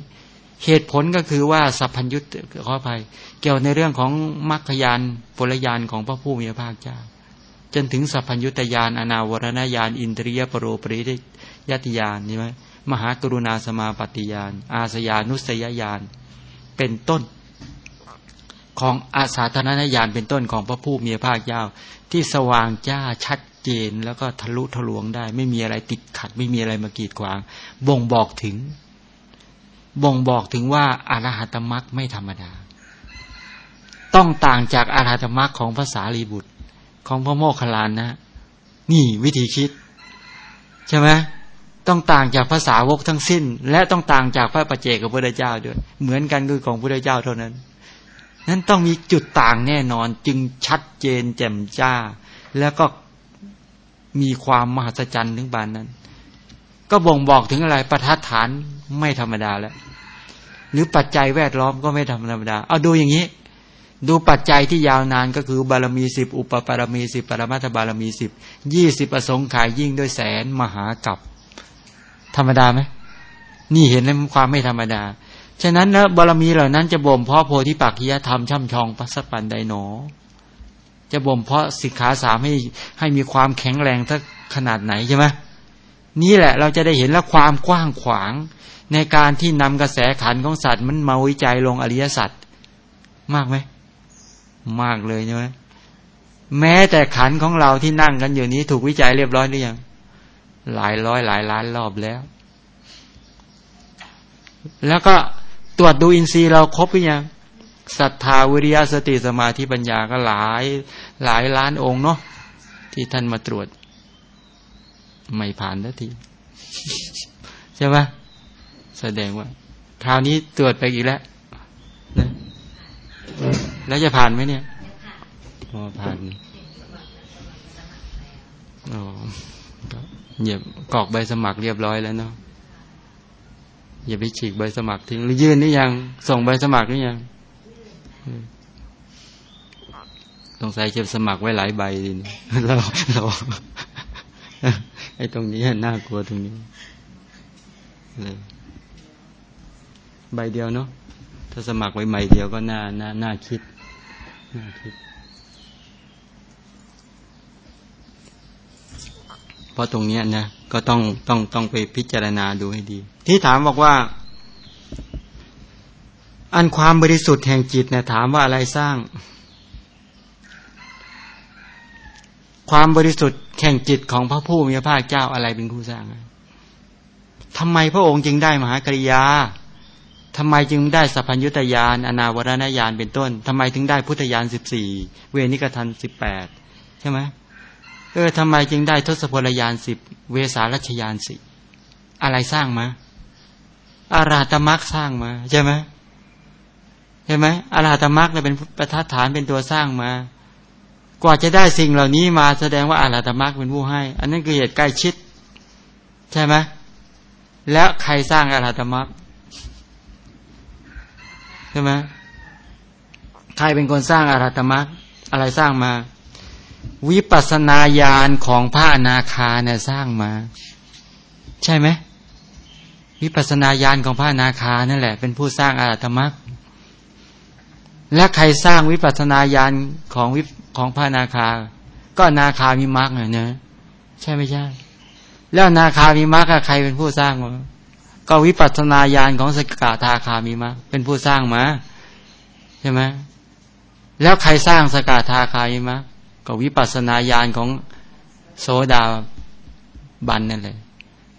เหตุผลก็คือว่าสัพพัญยุตขออภัย เกี่ยวในเรื่องของมรรคยานผลยานของพระผู้มีพระภาคเจ้าจนถึงสัพพัญยุตยานอนาวรณญาณอินทรียปรโรปริยติยานนี่ไหมมหากรุณาสมาปฏิยานอาสยานุสยญาณเป็นต้น ของอาสาธนญาณเป็นต้นของพระผู้มีพระภาคเจ้าที่สว่างจ้าชัดเจนแล้วก็ทะลุทะลวงได้ ไม่มีอะไรติดขัด ไม่มีอะไรมากีดขวาง บ่งบอกถึง บ่งบอกถึงว่าอารหัตมรักไม่ธรรมดา ต้องต่างจากอารหัตมรักของภาษาลีบุตร ของพระโมคคัลลานนะ นี่วิธีคิด ใช่ไหมต้องต่างจากภาษาวกทั้งสิ้น และต้องต่างจากพระประเจกับพระเจ้าด้วย เหมือนกันคือของพระเจ้าเท่านั้น นั้นต้องมีจุดต่างแน่นอนจึงชัดเจนแจ่มจ้า แล้วก็มีความมหัศจรรย์ถึงบานนั้น ก็บ่งบอกถึงอะไรประทัดฐานไม่ธรรมดาแล้ว หรือปัจจัยแวดล้อมก็ไม่ธรรมดา เอาดูอย่างนี้ ดูปัจจัยที่ยาวนานก็คือบารมีสิบอุปปารมีสิบปรมัตถบารมีสิบยี่สิบประสงค์ขายยิ่งด้วยแสนมหากับธรรมดาไหมนี่เห็นแล้วความไม่ธรรมดา ฉะนั้นแล้วบารมีเหล่านั้นจะบ่มเพาะโพธิปักขิยธรรมช่ำชองปัสปันไดโนจะบ่มเพาะสิกขาสามให้ให้มีความแข็งแรงทักขนาดไหนใช่ไหมนี่แหละเราจะได้เห็นแล้วความกว้างขวางในการที่นำกระแสขันของสัตว์ มันมาวิจัยลงอริยสัจมากไหมมากเลยใช่ไหมแม้แต่ขันของเราที่นั่งกันอยู่นี้ถูกวิจัยเรียบร้อยหรือยังหลายร้อยหลายล้านรอบแล้ว แล้วก็ ตรวจดูอินทรีย์เราครบหรือยังศรัทธาวิริยะสติสมาธิปัญญาก็หลายหลายล้านองค์เนาะที่ท่านมาตรวจ ไม่ผ่านทันทีใช่ไหมแสดงว่า คราวนี้ตรวจไปอีกแล้วนะแล้วจะผ่านไหมเนี่ยพอผ่านอ๋อเหยียบกรอกใบสมัครเรียบร้อยแล้วเนาะ อย่าไปฉีกใบสมัครทิ้งหรือยื่นนี่ยัง ส่งใบสมัครนี่ยังสงสัยจะสมัครไว้หลายใบดิเราเราไอ้ตรงนี้น่ากลัวตรงนี้เลยใบเดียวเนาะถ้าสมัครไว้ใบเดียวก็น่าน่าน่าคิดน่าคิด เพราะตรงนี้นะก็ต้องต้องต้องไปพิจารณาดูให้ดี ที่ถามบอกว่า อันความบริสุทธิ์แห่งจิตเนี่ยถามว่าอะไรสร้าง ความบริสุทธิ์แห่งจิตของพระผู้มีพระภาคเจ้าอะไรเป็นผู้สร้างทำไมพระองค์จึงได้มหากริยาทำไมจึงได้สัพพัญญุตยานอนาวรณญาณเป็นต้นทำไมถึงได้พุทธญาณสิบสี่เวนิกทันสิบแปดใช่ไหม เออทำไมจึงได้ทศพลยานสิบเวสารัชยานสี่อะไรสร้างมาอาราตมักสร้างมาใช่ไหมใช่ไหมอาราตมักเนี่ยเป็นประทัดฐานเป็นตัวสร้างมา กว่าจะได้สิ่งเหล่านี้มาแสดงว่าอาราตมักเป็นผู้ให้ อันนั้นคือเหตุใกล้ชิด ใช่ไหมแล้วใครสร้างอาราตมักใช่ไหมใครเป็นคนสร้างอาราตมักอะไรสร้างมา วิปัสนาญาณของพระอนาคาเนี่ยสร้างมา ใช่ไหมวิปัสนาญาณของพระอนาคานั่นแหละ เป็นผู้สร้างอาราตมักและใครสร้างวิปัสนาญาณของวิของพระนาคา ก็นาคามีมรรคเนี่ยใช่ไม่ใช่ แล้วนาคามีมรรคใครเป็นผู้สร้างก็วิปัสนาญาณของสกาทาคามีมาเป็นผู้สร้างมาใช่ไหมแล้วใครสร้างสกาทาคามีมา ก็วิปัสนาญาณของโสดาบันนั่นแหละ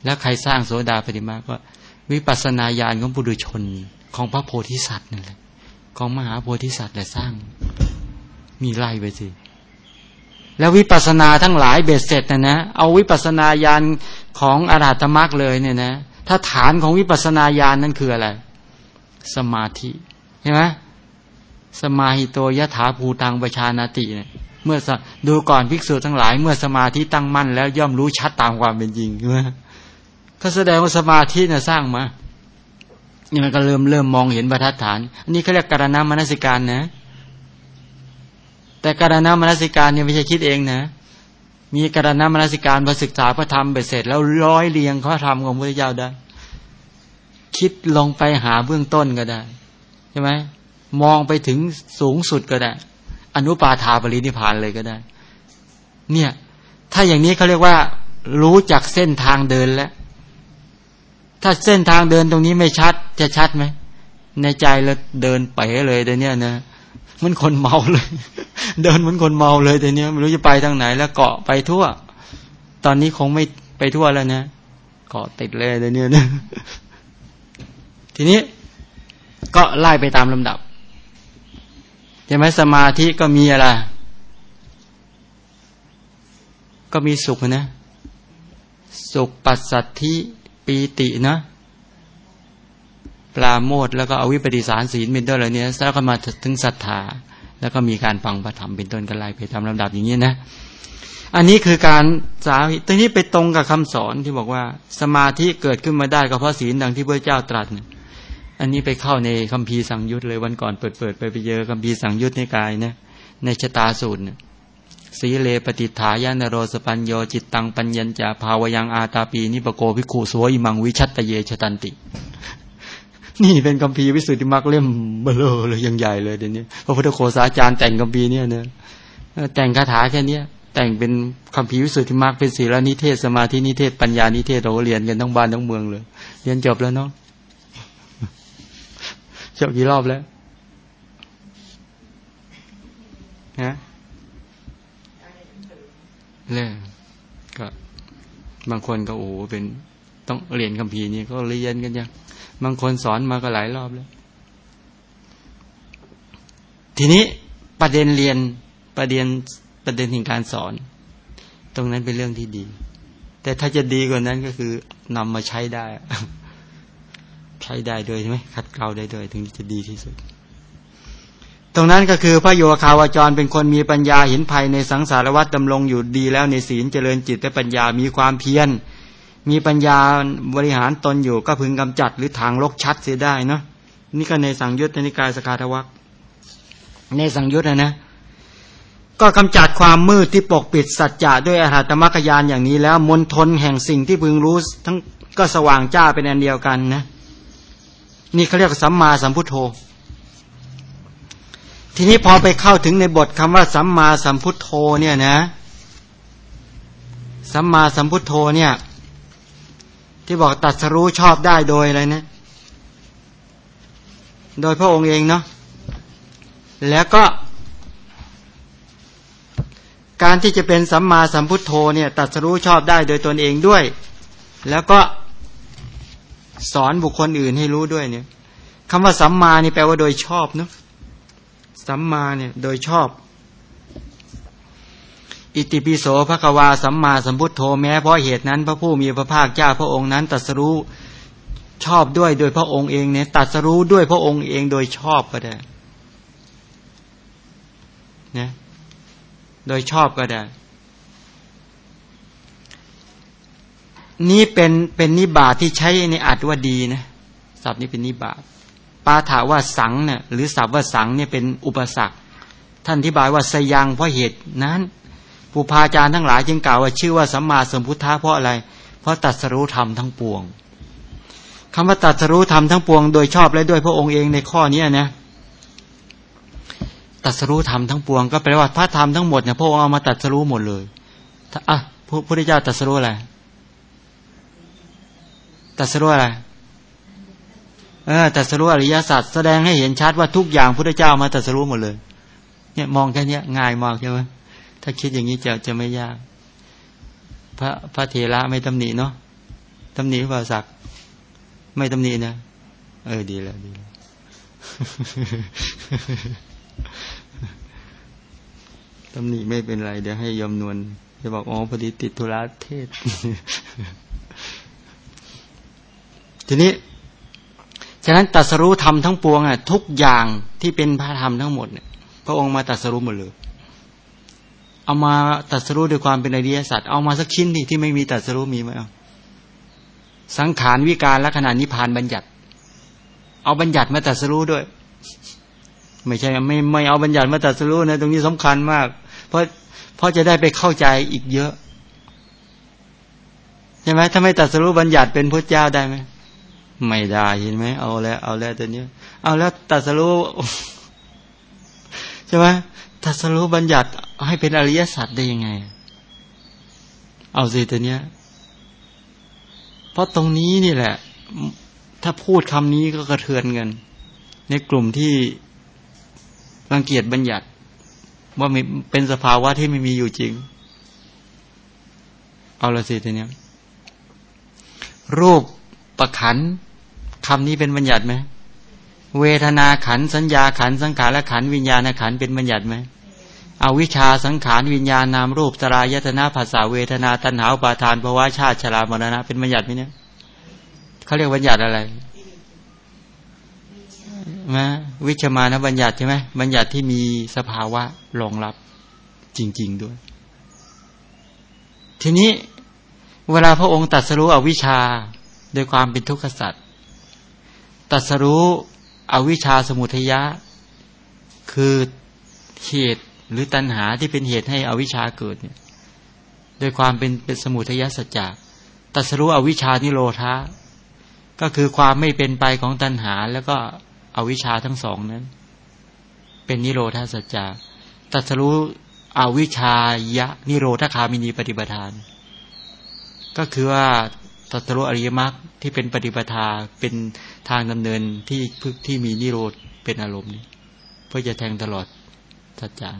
แล้วใครสร้างโสดาปฏิมาก็ วิปัสนาญาณของบุรุชนของพระโพธิสัตว์นั่นแหละของมหาโพธิสัตว์แหละสร้าง มีไล่ไปสิแล้ววิปัสนาทั้งหลายเบ็ดเสร็จนะนะเอาวิปัสนาญาณของอรหัตมรรคเลยเนี่ยนะถ้าฐานของวิปัสนาญาณนั่นคืออะไร สมาธิใช่ไหมสมาหิโตยถาภูตังประชานาติเนี่ย เมื่อดูก่อนภิกษุทั้งหลาย เมื่อสมาธิตั้งมั่นแล้วย่อมรู้ชัดตามความเป็นจริงใช่ไหมก็แสดงว่าสมาธิเนี่ยสร้างมานี่มันก็เริ่มเริ่มมองเห็นบรรทัดฐาน อันนี้เขาเรียกการณามนสิการนะ แต่การณามนสิการเนี่ยไม่ใช่คิดเองนะ มีการณามนสิการพอศึกษาพระธรรมไปเสร็จ แล้วร้อยเรียงข้อธรรมของพระเจ้าได้ คิดลงไปหาเบื้องต้นก็ได้ ใช่ไหมมองไปถึงสูงสุดก็ได้ อนุปาทาปรินิพานเลยก็ได้ เนี่ย ถ้าอย่างนี้เขาเรียกว่า รู้จักเส้นทางเดินแล้ว ถ้าเส้นทางเดินตรงนี้ไม่ชัด จะชัดไหม ในใจเราเดินไปเลยเดี๋ยวนี้นะมันคนเมาเลย เดินเหมือนคนเมาเลยแต่เนี้ยไม่รู้จะไปทางไหน แล้วเกาะไปทั่ว ตอนนี้คงไม่ไปทั่วแล้วนะเกาะติดเลยแต่เนี้ยนะทีนี้ก็ไล่ไปตามลำดับ ใช่ไหมสมาธิก็มีอะไร ก็มีสุขนะ สุขปัสสัทธิปีตินะปราโมทแล้วก็เอาวิปฏิสารศีลเป็นต้นเหล่านี้ยแล้วก็มาถึงศรัทธา แล้วก็มีการฟังพระธรรมเป็นต้นกันไล่ไปตามลำดับอย่างนี้นะ อันนี้คือคาถาตรงนี้ไปตรงกับคำสอนที่บอกว่า สมาธิเกิดขึ้นมาได้ก็เพราะศีลดังที่พระเจ้าตรัส อันนี้ไปเข้าในคัมภีร์สังยุตเลยวันก่อนเปิดเปิดไปไปเจอคัมภีร์สังยุตนิกายนะในชฏาสูตรสีเล ปะติฏฐายะ นะโร สะปัญโญ จิตตังปัญญัญจะ ภาวะยังอาตาปีนิปะโกภิกขุ โส อิมังวิชะฏะเยชะฏันติ นี่เป็นคัมภีร์วิสุทธิมรรคเล่มเบ้อเร่อเลยยังใหญ่เลยเดี๋ยวนี้พระพุทธโฆษาจารย์แต่งคัมภีร์เนี่ยนะแต่งคาถาแค่เนี้ยแต่งเป็นคัมภีร์วิสุทธิมรรคเป็นศีลนิเทศสมาธินิเทศปัญญานิเทศเราเรียนกันทั้งบ้านทั้งเมืองเลย เรียนจบแล้วเนาะ จบกี่รอบแล้วฮะเลยก็ บางคนก็โอ้เป็นต้องเรียนคัมภีนี้ก็เรียนกันยังบางคนสอนมาก็หลายรอบแล้ว ทีนี้ประเด็นเรียนประเด็นประเด็นถึงการสอน ตรงนั้นเป็นเรื่องที่ดี แต่ถ้าจะดีกว่านั้นก็คือนำมาใช้ได้ ช้ได้ด้วยใช่ไหมขัดเกลาได้ด้วยถึงจะดีที่สุด ตรงนั้นก็คือพระโยคาวาจรเป็นคนมีปัญญาเห็นภัยในสังสารวัฏดำรงอยู่ดีแล้วในศีลเจริญจิตและปัญญามีความเพียรมีปัญญาบริหารตนอยู่ก็พึงกำจัดหรือทางลกชัดเสียได้เนาะนี่ก็ในสังยุตในนิกายสกาทวักในสังยุตนะนะก็กำจัดความมืดที่ปกปิดสัจจะด้วยอรหัตมรรคยานอย่างนี้แล้วมนทนแห่งสิ่งที่พึงรู้ทั้งก็สว่างจ้าเป็นอันเดียวกันนะ นี่เขาเรียกสัมมาสัมพุทโธ ทีนี้พอไปเข้าถึงในบทคำว่าสัมมาสัมพุทโธเนี่ยนะ สัมมาสัมพุทโธเนี่ย ที่บอกตัดสรู้ชอบได้โดยอะไรนะ โดยพระองค์เองเนาะ แล้วก็ การที่จะเป็นสัมมาสัมพุทโธเนี่ย ตัดสรู้ชอบได้โดยตนเองด้วย แล้วก็ สอนบุคคลอื่นให้รู้ด้วยเนี่ยคำว่าสัมมานี่แปลว่าโดยชอบเนาะสัมมาเนี่ยโดยชอบ อิติปิโสพระกวาสัมมาสัมพุทโธแม้เพราะเหตุนั้น พระผู้มีพระภาคเจ้าพระองค์นั้นตัดสรู้ชอบด้วยโดยพระองค์เองเนี่ยตัดสรู้ด้วยพระองค์เองโดยชอบก็ได้เนี่ยโดยชอบก็ได้ นี่เป็นเป็นนิบาตที่ใช้ในอัดว่าดีนะศัพท์นี้เป็นนิบาตปาถาว่าสังเนี่ยหรือศัพท์ว่าสังเนี่ยเป็นอุปสรรค ท่านอธิบายว่าสยังเพราะเหตุนั้นผู้พาจารย์ทั้งหลายจึงกล่าวว่าชื่อว่าสัมมาสัมพุทธะเพราะอะไร เพราะตัดสรู้ธรรมทั้งปวงคำว่าตัดสรู้ธรรมทั้งปวง โดยชอบและด้วยพระองค์เองในข้อนี้นะตัดสรู้ธรรมทั้งปวงก็แปลว่าพระธรรมทั้งหมดเนี่ยพระองค์เอามาตัดสรู้หมดเลยอะพระพุทธเจ้าตัดสรู้อะไร ตัดสรู้อะไรเออตัดสรู้อริยสัจแสดงให้เห็นชัดว่าทุกอย่างพุทธเจ้ามาตัดสรู้หมดเลย เนี่ยมองแค่นี้ง่ายมากใช่ไหมถ้าคิดอย่างนี้จะจะไม่ยาก พระพระเถระไม่ตำหนิเนาะตำหนิว่าสักไม่ตำหนินะเออดีแล้วดีแล้วตำหนิไม่เป็นไร เดี๋ยวให้ยอมนวลจะบอกอ๋อพอดีติดธุระเทศ ทีนี้ ฉะนั้นตัสรู้ธรรมทั้งปวงอะทุกอย่างที่เป็นพระธรรมทั้งหมดเนี่ยพระองค์มาตัสรู้หมดเลย เอามาตัสรู้ด้วยความเป็นอริยสัจเอามาสักชิ้นที่ที่ไม่มีตัสรู้มีไหมเอาสังขารวิการและขณะนิพพานบัญญัติ เอาบัญญัติมาตัสรู้ด้วย ไม่ใช่ไม่ไม่เอาบัญญัติมาตัดสู้นะ ตรงนี้สำคัญมาก เพราะเพราะจะได้ไปเข้าใจอีกเยอะใช่ไหมถ้าไม่ตัดสู้บัญญัติเป็นพระเจ้าได้ไหม ไม่ได้เห็นไหมเอาแล้ว เอาแล้วตัวนี้เอาแล้วตัดสู้ใช่ไหมตัดสู้บัญญัติให้เป็นอริยสัจได้ยังไง เอาสิตัวเนี้ย เพราะตรงนี้นี่แหละ ถ้าพูดคำนี้ก็กระเทือนกัน ในกลุ่มที่รังเกียจบัญญัติ ว่ามีเป็นสภาวะที่ไม่มีอยู่จริง เอาละสิทีเนี้ยรูปประขัน คำนี้เป็นบัญญัติไหมเวทนาขันสัญญาขันสังขารและขันวิญญาณขันเป็นบัญญัติไหมเอาวิชาสังขารวิญญาณนามรูปตรายตนาภาษาเวทนาตัณหาปาทานภาวะชาติชรามรณะเป็นบัญญัติไหมเนี่ยเขาเรียกบัญญัติอะไรมาวิชมานบัญญัติใช่ไหมบัญญัติที่มีสภาวะรองรับจริง ๆด้วย ทีนี้เวลาพระองค์ตัดสรู้อวิชชาโดยความเป็นทุกข์สัตว์ ตัสรู้อวิชชาสมุทยะ คือเหตุหรือตัณหาที่เป็นเหตุให้อวิชชาเกิดเนี่ยโดยความเป็นเป็นสมุทยสัจจะตัสรู้อวิชชานิโรธาก็คือความไม่เป็นไปของตัณหา แล้วก็อวิชชาทั้งสองนั้น เป็นนิโรธาสัจจะตัสรู้อวิชชายะนิโรธคามินีปฏิปทาน ก็คือว่า ตัสรู้อริยมรรคที่เป็นปฏิปทาเป็นทางดำเนินที่พึกที่มีนิโรธเป็นอารมณ์นี้เพื่อจะแทงตลอดสัจจะ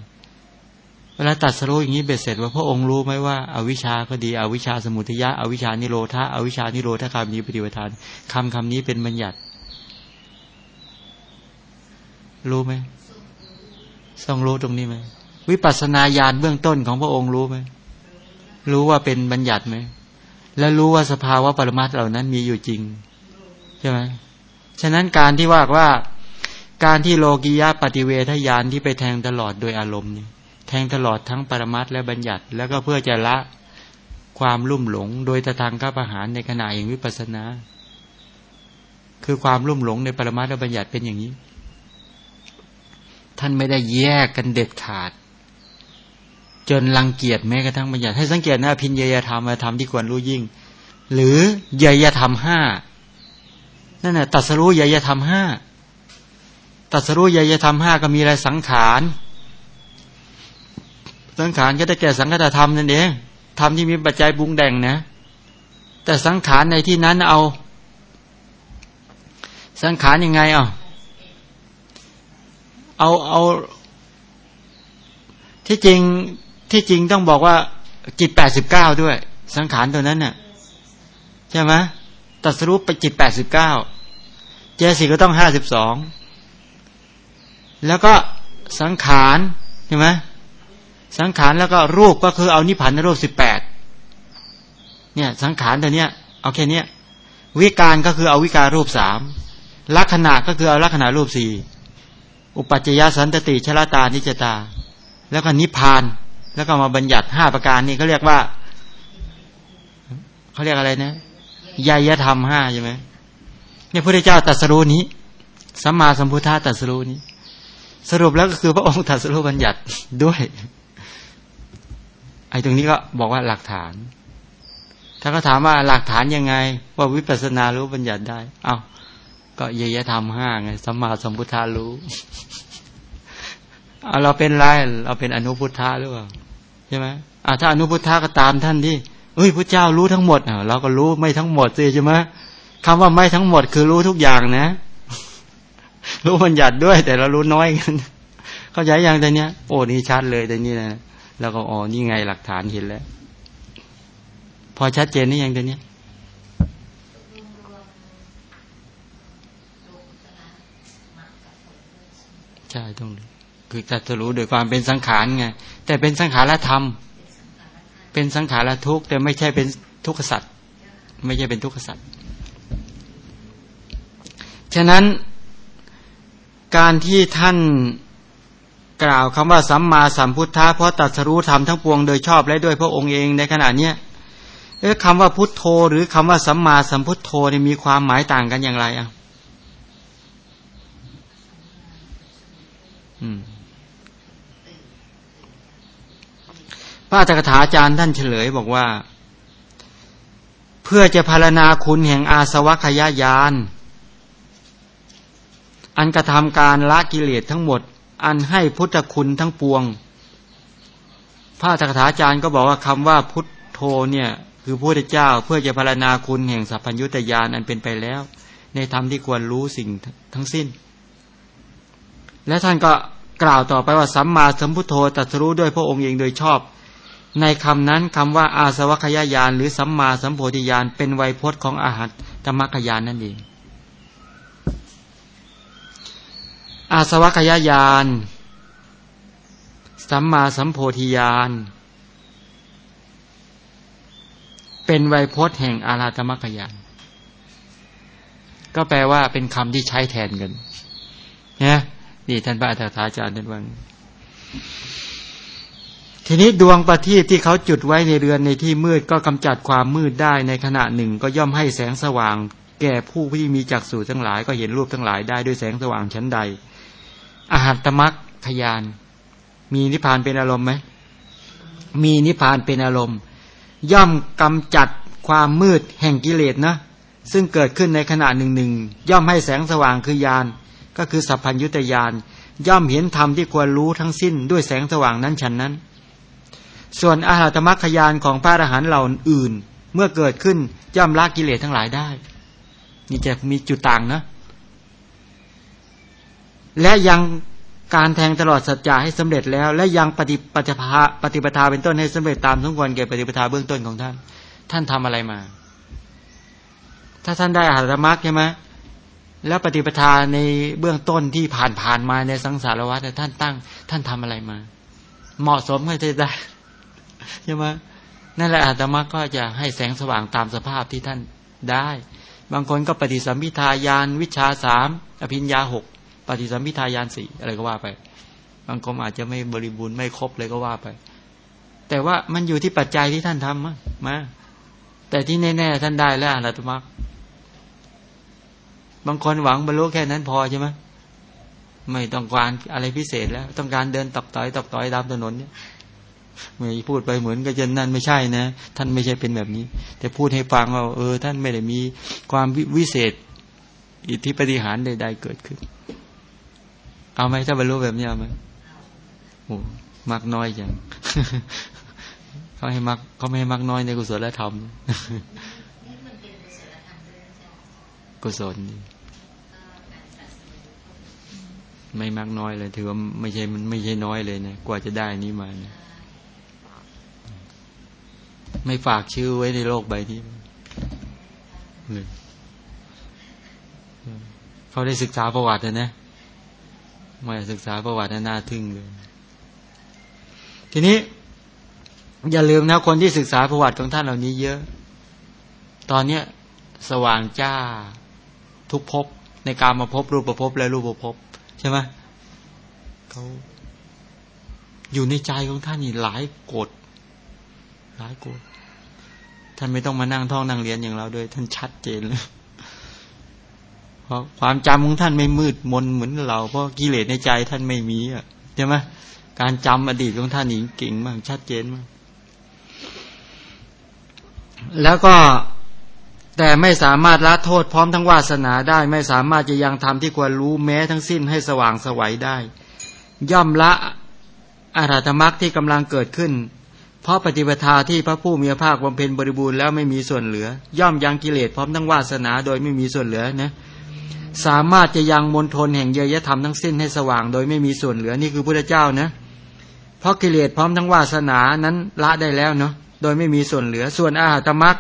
เวลาตัดสรู้อย่างนี้เบ็ดเสร็จว่าพระองค์รู้ไหมว่าอาวิชาก็ดีอวิชาสมุทยะอวิชานิโรธาอวิชานิโรธามินีปฏิปทานคำคำนี้เป็นบัญญัติ รู้ไหมต้องรู้ตรงนี้ไหมวิปัสสนาญาณเบื้องต้นของพระองค์รู้ไหมรู้ว่าเป็นบัญญัติไหม และรู้ว่าสภาวะปรมัตเหล่านั้นมีอยู่จริงใช่ไหมฉะนั้นการที่ว่าว่าการที่โลกิยะปฏิเวทญาณที่ไปแทงตลอดโดยอารมณ์นี่แทงตลอดทั้งปรมัตและบัญญัติ แล้วก็เพื่อจะละความลุ่มหลง โดยตะทางก้าประหารในขณะอย่างวิปัสนา คือความลุ่มหลงในปรมัตและบัญญัติเป็นอย่างนี้ ท่านไม่ได้แยกกันเด็ดขาด จนรังเกียจแม้กระทั่งบัญญัติให้สังเกตนะพินยยธรรมธรรมที่ควรรู้ยิ่ง หรือยยธรรมห้านั่นแหะตัสรู้ยยธรรมห้าตัสรู้ยยธรรมห้าก็มีอะไรสังขารสังขารก็ได้แก่สังคตธรรมนั่นเองธรรมที่มีปัจจัยบุงแดงนะ แต่สังขารในที่นั้นเอา สังขารยังไงอะเอาเอาที่จริง ที่จริงต้องบอกว่าจิตแปดสิบเก้าด้วย สังขารตัวนั้นเนี่ยใช่ไหมตัดสรุปไปจิตแปดสิบเก้าเจสิก็ต้องห้าสิบสองแล้วก็สังขารใช่ไหมสังขารแล้วก็รูปก็คือเอานิพพานรูปสิบแปดเนี่ยสังขารตัวเนี้ยเอาแค่เนี้ยวิการก็คือเอาวิการรูปสามลักษณะก็คือเอาลักษณะรูปสี่อุปัจจยสันตติชลตานิจตา แล้วก็นิพพาน แล้วก็มาบัญญัติห้าประการนี้เขาเรียกว่าเขาเรียกอะไรนะยายธรรมห้าใช่ไหมเนี่ยพระเจ้าตรัสรู้นี้สัมมาสัมพุทธะตรัสรู้นี้ สรุปแล้วก็คือพระองค์ตรัสรู้บัญญัติด้วย ไอ้ตรงนี้ก็บอกว่าหลักฐาน ถ้าก็ถามว่าหลักฐานยังไง ว่าวิปัสสนารู้บัญญัติได้ เอา้าก็เยยธรรมห้าไงสัมมาสัมพุทธารู้เอาเราเป็นไรเราเป็นอนุพุทธะหรือเปล่า ใช่ไหมอ่าถ้าอนุพุทธะก็ตามท่านที่เอ้ยพระเจ้ารู้ทั้งหมดอ่าเราก็รู้ไม่ทั้งหมดสิใช่ไหมคำว่าไม่ทั้งหมดคือรู้ทุกอย่างนะ รู้บัญญัติด้วย แต่เรารู้น้อยกันเข้าใจอย่างแต่เนี้ยโอ้นี่ชัดเลยแต่นี้นะแล้วก็อ๋อนี่ไงหลักฐานเห็นแล้ว พอชัดเจนนี่ยังแตัวนี้ยใช่ตรงนี้ คือจัตรู้โดยความเป็นสังขารไงแต่เป็นสังขารธรรม เป็นสังขารทุกข์แต่ไม่ใช่เป็นทุกขสัตว์ไม่ใช่เป็นทุกขสัตว์ฉะนั้นการที่ท่านกล่าวคำว่าสัมมาสัมพุทธะเพราะตัดสรู้ธรรมทั้งปวงโดยชอบและด้วยพระองค์เองในขณะเนี้ยเอ๊ะคำว่าพุทโธ หรือคำว่าสัมมาสัมพุทโธนี่มีความหมายต่างกันอย่างไรอะ อืม พระอัจฉริอาจารย์ท่านเฉลยบอกว่า เพื่อจะพารณาคุณแห่งอาสวัคยายาน อันกระทำการละกิเลสทั้งหมด อันให้พุทธคุณทั้งปวง พระธรรมจารย์ก็บอกว่าคำว่าพุทโธเนี่ยคือพระพุทธเจ้าเพื่อจะพารณาคุณแห่งสัพพัญญุตยานอันเป็นไปแล้ว ในธรรมที่ควรรู้สิ่งทั้งสิ้น และท่านก็กล่าวต่อไปว่าสัมมาสัมพุทโธตัสรู้ด้วยพระองค์เองโดยชอบ ในคำนั้นคำว่าอาสวัคยายานหรือสัมมาสัมโพธิญาณเป็นไวยพจน์ของอาหัตธรรมกยานนั่นเอง อาสวัคยายานสัมมาสัมโพธิญาณเป็นไวยพจน์แห่งอาราธมกยานก็แปลว่าเป็นคำที่ใช้แทนกันนะนี่ท่านพระอาจารย์อาจารย์ท่านว่า ทีนี้ดวงประทีปที่เขาจุดไว้ในเรือนในที่มืดก็กำจัดความมืดได้ในขณะหนึ่ง ก็ย่อมให้แสงสว่าง แก่ผู้ที่มีจักษุทั้งหลาย ก็เห็นรูปทั้งหลายได้ด้วยแสงสว่างชั้นใด อาหัตมักขยาน มีนิพพานเป็นอารมณ์ไหมมีนิพพานเป็นอารมณ์ ย่อมกำจัดความมืดแห่งกิเลสนะซึ่งเกิดขึ้นในขณะหนึ่งหนึ่งย่อมให้แสงสว่างคือยานก็คือสัพพัญยุตยานย่อมเห็นธรรมที่ควรรู้ทั้งสิ้นด้วยแสงสว่างนั้นฉันนั้น ส่วนอาหารตมัคคยานของพระอรหันต์เหล่าอื่น เมื่อเกิดขึ้นย่อมละกิเลสทั้งหลายได้ นี่จะมีจุดต่างนะ และยังการแทงตลอดสัจจะให้สำเร็จแล้ว และยังปฏิปฏิภาปฏิปทาเป็นต้นให้สำเร็จตามสมควรแก่ปฏิปทาเบื้องต้นของท่าน ท่านทำอะไรมา ถ้าท่านได้อาหารมรรคใช่ไหมแล้วปฏิปทาในเบื้องต้นที่ผ่านผ่านมาในสังสารวัฏท่านตั้ง ท่านทำอะไรมา เหมาะสมให้ได้ ใช่ไหมนั่นแหละอาตมาก็จะให้แสงสว่างตามสภาพที่ท่านได้ บางคนก็ปฏิสัมพิทายานวิชาสามอภิญญาหกปฏิสัมพิทายานสี่อะไรก็ว่าไป บางคนอาจจะไม่บริบูรณ์ไม่ครบเลยก็ว่าไป แต่ว่ามันอยู่ที่ปัจจัยที่ท่านทำมามาแต่ที่แน่ๆท่านได้แล้วอาตมาบางคนหวังบรรลุแค่นั้นพอใช่ไหมไม่ต้องการอะไรพิเศษแล้ว ต้องการเดินตับต่อยตับต่อยตามถนนเนี่ย ไม่พูดไปเหมือนกับจนนั่นไม่ใช่นะ ท่านไม่ใช่เป็นแบบนี้ แต่พูดให้ฟังว่าเออ ท่านไม่ได้มีความวิเศษ อิทธิปฏิหารใด ๆ เกิดขึ้น เอาไหมถ้าบรรลุแบบนี้เอาไหมโอ้มักน้อยอย่างเขาให้มักเขาไม่ให้มักน้อยในกุศลธรรมกุศลไม่มากน้อยเลย ถือว่าไม่ใช่มันไม่ใช่น้อยเลยนะกว่าจะได้นี้มานะ ไม่ฝากชื่อไว้ในโลกใบนี้เลยเขาได้ศึกษาประวัตินะมาศึกษาประวัติน่าทึ่งเลย ทีนี้ อย่าลืมนะ คนที่ศึกษาประวัติของท่านเหล่านี้เยอะ ตอนเนี้ย สว่างจ้าทุกภพในการมาพบรูปประพบและรูปประพบใช่ไหมเขาอยู่ในใจของท่านนี่หลายกฎ หลายกฎท่านไม่ต้องมานั่งท่องนั่งเรียนอย่างเราด้วย ท่านชัดเจนเลยเพราะความจำของท่านไม่มืดมนเหมือนเรา เพราะกิเลสในใจท่านไม่มีอะใช่ไหมการจำอดีตของท่านนี่เก่งมากชัดเจนมาก แล้วก็แต่ไม่สามารถละโทษพร้อมทั้งวาสนาได้ ไม่สามารถจะยังทำที่ควรรู้แม้ทั้งสิ้นให้สว่างสวัยได้ ย่อมละอาราธมักที่กำลังเกิดขึ้น เพราะปฏิปทาที่พระผู้มีพระภาคบำเพ็ญบริบูรณ์แล้วไม่มีส่วนเหลือ ย่อมยังกิเลสพร้อมทั้งวาสนาโดยไม่มีส่วนเหลือนะสามารถจะยังมนทนแห่งเยยธรรมทั้งสิ้นให้สว่าง โดยไม่มีส่วนเหลือนี่คือพระเจ้านะเพราะกิเลสพร้อมทั้งวาสนานั้นละได้แล้วเนาะโดยไม่มีส่วนเหลือส่วนอาหามัก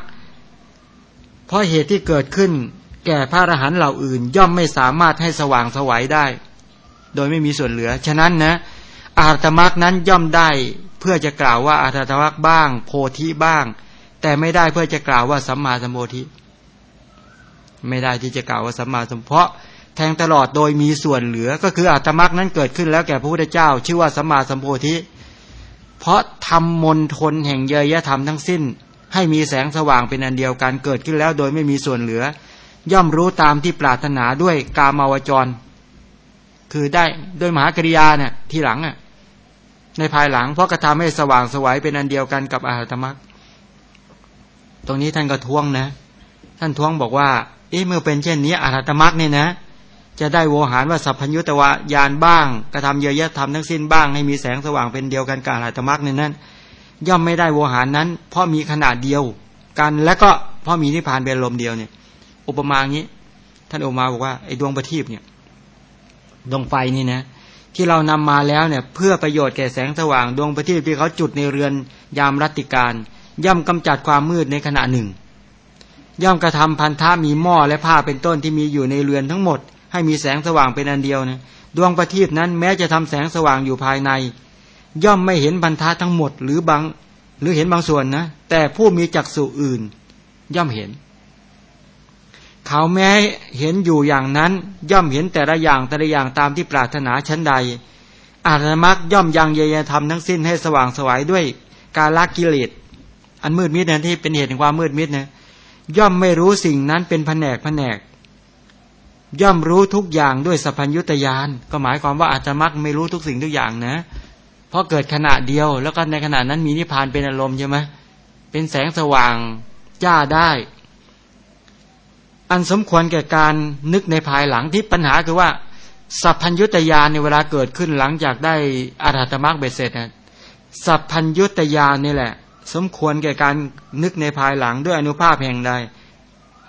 เพราะเหตุที่เกิดขึ้น แก่พระอรหันต์เหล่าอื่น ย่อมไม่สามารถให้สว่างสวัยได้ โดยไม่มีส่วนเหลือ ฉะนั้นนะอาตมักนั้นย่อมได้ เพื่อจะกล่าวว่าอาตมักบ้าง โพธิบ้าง แต่ไม่ได้เพื่อจะกล่าวว่าสัมมาสัมโพธิไม่ได้ที่จะกล่าวว่าสัมมาสัมเพราะแทงตลอดโดยมีส่วนเหลือก็คืออาตมักนั้นเกิดขึ้นแล้วแก่พระพุทธเจ้า ชื่อว่าสัมมาสัมโพธิ เพราะทำมนทนแห่งเยยธรรมทั้งสิ้น ให้มีแสงสว่างเป็นอันเดียวกันเกิดขึ้นแล้วโดยไม่มีส่วนเหลือ ย่อมรู้ตามที่ปรารถนาด้วยกามาวจร คือได้ด้วยมหากริยาเนี่ยทีหลังอะ ในภายหลัง เพราะกระทำให้สว่างสวัยเป็นอันเดียวกันกับอาหารธรรมตรงนี้ท่านก็ท้วงนะ ท่านท้วงบอกว่า เอ๊ะเมื่อเป็นเช่นนี้อาหารธรรมเนี่ยนะ จะได้โวหารว่าสัพพัญญุตวายานบ้าง กระทำเยอะแยะทำทั้งสิ้นบ้างให้มีแสงสว่างเป็นเดียวกันกับอาหารธรรมเนี่ยนั้นย่อมไม่ได้โวหารนั้น เพราะมีขนาดเดียวกัน และก็เพราะมีนิพพานเป็นลมเดียวเนี่ย อุปมาอย่างนี้ ท่านอุปมาบอกว่าไอ้ดวงประทีปเนี่ยดวงไฟนี่นะ ที่เรานำมาแล้วเนี่ยเพื่อประโยชน์แก่แสงสว่างดวงประทีปที่เขาจุดในเรือนยามรัติการ ย่อมกำจัดความมืดในขณะหนึ่ง ย่อมกระทำพันธะมีหม้อและผ้าเป็นต้นที่มีอยู่ในเรือนทั้งหมด ให้มีแสงสว่างเป็นอันเดียวนะดวงประทีปนั้นแม้จะทำแสงสว่างอยู่ภายใน ย่อมไม่เห็นบรรทัดทั้งหมดหรือบางหรือเห็นบางส่วนนะแต่ผู้มีจักษุอื่น ย่อมเห็น เขาแม้เห็นอยู่อย่างนั้น ย่อมเห็นแต่ละอย่างแต่ละอย่างตามที่ปรารถนาชั้นใดอาตมักย่อมยังเยยธรรมทั้งสิ้นให้สว่างสวัยด้วยการละกิเลสอันมืดมิดนะที่เป็นเหตุแห่งความมืดมิดนะย่อมไม่รู้สิ่งนั้นเป็นแผนกแผนก ย่อมรู้ทุกอย่างด้วยสัพพัญญุตยาน ก็หมายความว่าอาตมักไม่รู้ทุกสิ่งทุกอย่างนะ เพราะเกิดขณะเดียว แล้วก็ในขณะนั้นมีนิพพานเป็นอารมณ์ใช่ไหมเป็นแสงสว่างจ้าได้ อันสมควรแก่การนึกในภายหลังที่ปัญหาคือว่าสัพพัญญุตยานในเวลาเกิดขึ้นหลังจากได้อารัตมรรคเบสเสร็จนะสัพพัญญุตยานนี่แหละ สมควรแก่การนึกในภายหลังด้วยอนุภาพแห่งใด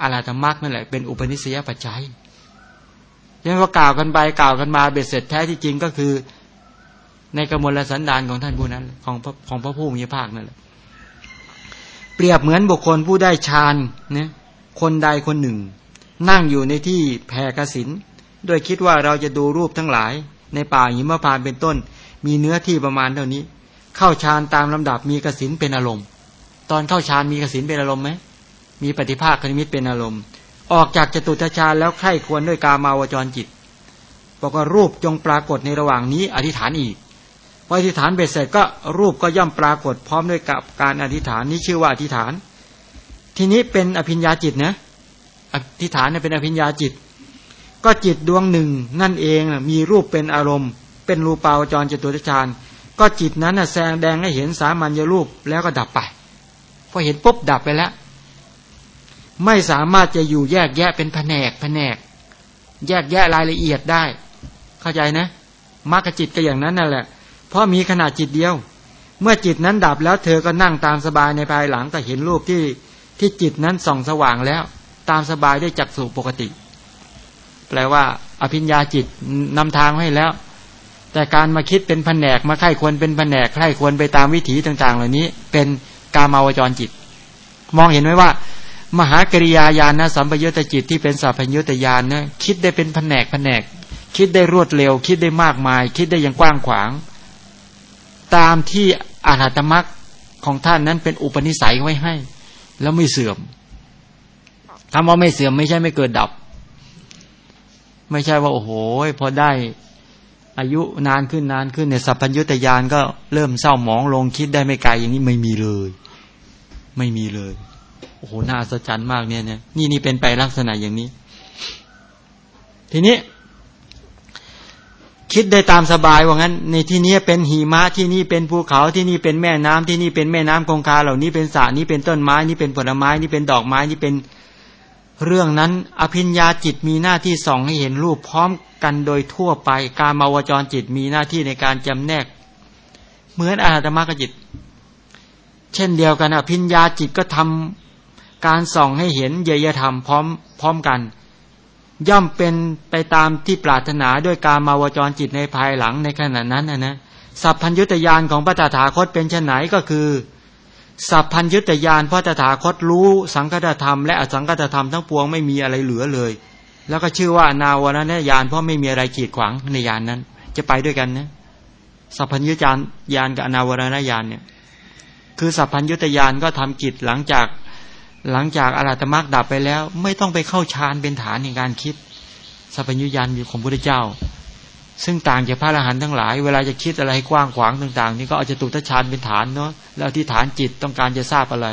อารัตมรรคนั่นแหละเป็นอุปนิสัยปัจจัยยังว่ากล่าวกันไปกล่าวกันมาเบสเสร็จแท้ที่จริงก็คือ ในกมลสันดานของท่านผู้นั้น ของของพระผู้มีพระภาคนั่นแหละเปรียบเหมือนบุคคลผู้ได้ฌานเนี่ย คนใดคนหนึ่ง นั่งอยู่ในที่แผ่กสินโดยคิดว่าเราจะดูรูปทั้งหลาย ในป่าหิมพานเป็นต้น มีเนื้อที่ประมาณเท่านี้ เข้าฌานตามลำดับมีกสินเป็นอารมณ์ ตอนเข้าฌานมีกสินเป็นอารมณ์ไหมมีปฏิภาคคณิมิตเป็นอารมณ์ ออกจากจตุตฌานแล้วใคร่ควรด้วยกามาวจรจิตบอกว่ารูปจงปรากฏในระหว่างนี้ อธิษฐานอีกพออธิษฐานเบ็ดเสร็จก็รูปก็ย่อมปรากฏพร้อมด้วยกับการอธิษฐานนี้ชื่อว่าอธิษฐาน ทีนี้เป็นอภิญญาจิตนะอธิษฐานเนี่ยเป็นอภิญญาจิต ก็จิตดวงหนึ่งนั่นเองมีรูปเป็นอารมณ์ เป็นรูปาวจรจตุตฌานก็จิตนั้นแสงแดงให้เห็นสามัญญรูปแล้วก็ดับไปพอเห็นปุ๊บดับไปแล้ว ไม่สามารถจะอยู่แยกแยะเป็นแผนกแผนก แยกแยะรายละเอียดได้ เข้าใจนะมรรคจิตก็อย่างนั้นนั่นแหละ เพราะมีขนาดจิตเดียว เมื่อจิตนั้นดับแล้วเธอก็นั่งตามสบายในภายหลังก็เห็นรูปที่ ที่จิตนั้นส่องสว่างแล้ว ตามสบายได้จักสู่ปกติ แปลว่า อภิญญาจิตนำทางให้แล้ว แต่การมาคิดเป็นแผนกมาไข้ควรเป็นแผนกไข้ควรไปตามวิถีต่าง ๆ เหล่านี้ เป็นกามาวจรจิต มองเห็นไหมว่า มหากริยาญาณนะสัมปยุตจิตที่เป็นสัพพยุตญาณนะคิดได้เป็นแผนกแผนก คิดได้รวดเร็ว คิดได้มากมาย คิดได้อย่างกว้างขวาง ตามที่อาหัตมักของท่านนั้นเป็นอุปนิสัยไว้ให้ แล้วไม่เสื่อมคำว่าไม่เสื่อมไม่ใช่ไม่เกิดดับ ไม่ใช่ว่าโอ้โหพอได้อายุนานขึ้นนานขึ้นเนี่ยสัพพัญญุตยานก็เริ่มเศร้าหมองลงคิดได้ไม่ไกลอย่างนี้ไม่มีเลย ไม่มีเลย โอ้โหน่าสะใจมากเนี่ยเนี่ยนี่นี่เป็นไปลักษณะอย่างนี้ ทีนี้ คิดได้ตามสบายว่างั้น ในที่นี้เป็นหิมะที่นี่เป็นภูเขาที่นี่เป็นแม่น้ำที่นี่เป็นแม่น้ำคงคาเหล่านี้เป็นสระนี้เป็นต้นไม้นี่เป็นผลไม้นี่เป็นดอกไม้นี่เป็นเรื่องนั้น อภิญญาจิตมีหน้าที่ส่องให้เห็นรูปพร้อมกันโดยทั่วไป การมาวจรจิตมีหน้าที่ในการจำแนก เหมือนอาตมกจิต เช่นเดียวกันอภิญญาจิตก็ทำการส่องให้เห็นเยยธรรมพร้อมพร้อมกัน ย่อมเป็นไปตามที่ปรารถนาด้วยการมาวจรจิตในภายหลังในขณะนั้นนะนะสัพพัญญุตยานของพระตถาคตเป็นเช่นไหนก็คือสัพพัญยุตยานพระตถาคตรู้สังคตธรรมและอสังคตธรรมทั้งปวงไม่มีอะไรเหลือเลย แล้วก็ชื่อว่านาวรณญาณเพราะไม่มีอะไรขีดขวางในญาณนนั้น จะไปด้วยกันนะสัพพัญยุตยานญาณกับนาวรณญาณเนี่ยคือสัพพัญยุตยานก็ทำกิจหลังจาก หลังจากอารัตมรรคดับไปแล้ว ไม่ต้องไปเข้าฌานเป็นฐานในการคิดสัพพัญญุญาณของพระเจ้า ซึ่งต่างจากพระอรหันต์ทั้งหลาย เวลาจะคิดอะไรกว้างขวางต่าง ๆ นี่ก็เอาจะตุตฌานเป็นฐานเนาะแล้วที่ฐานจิตต้องการจะทราบอะไร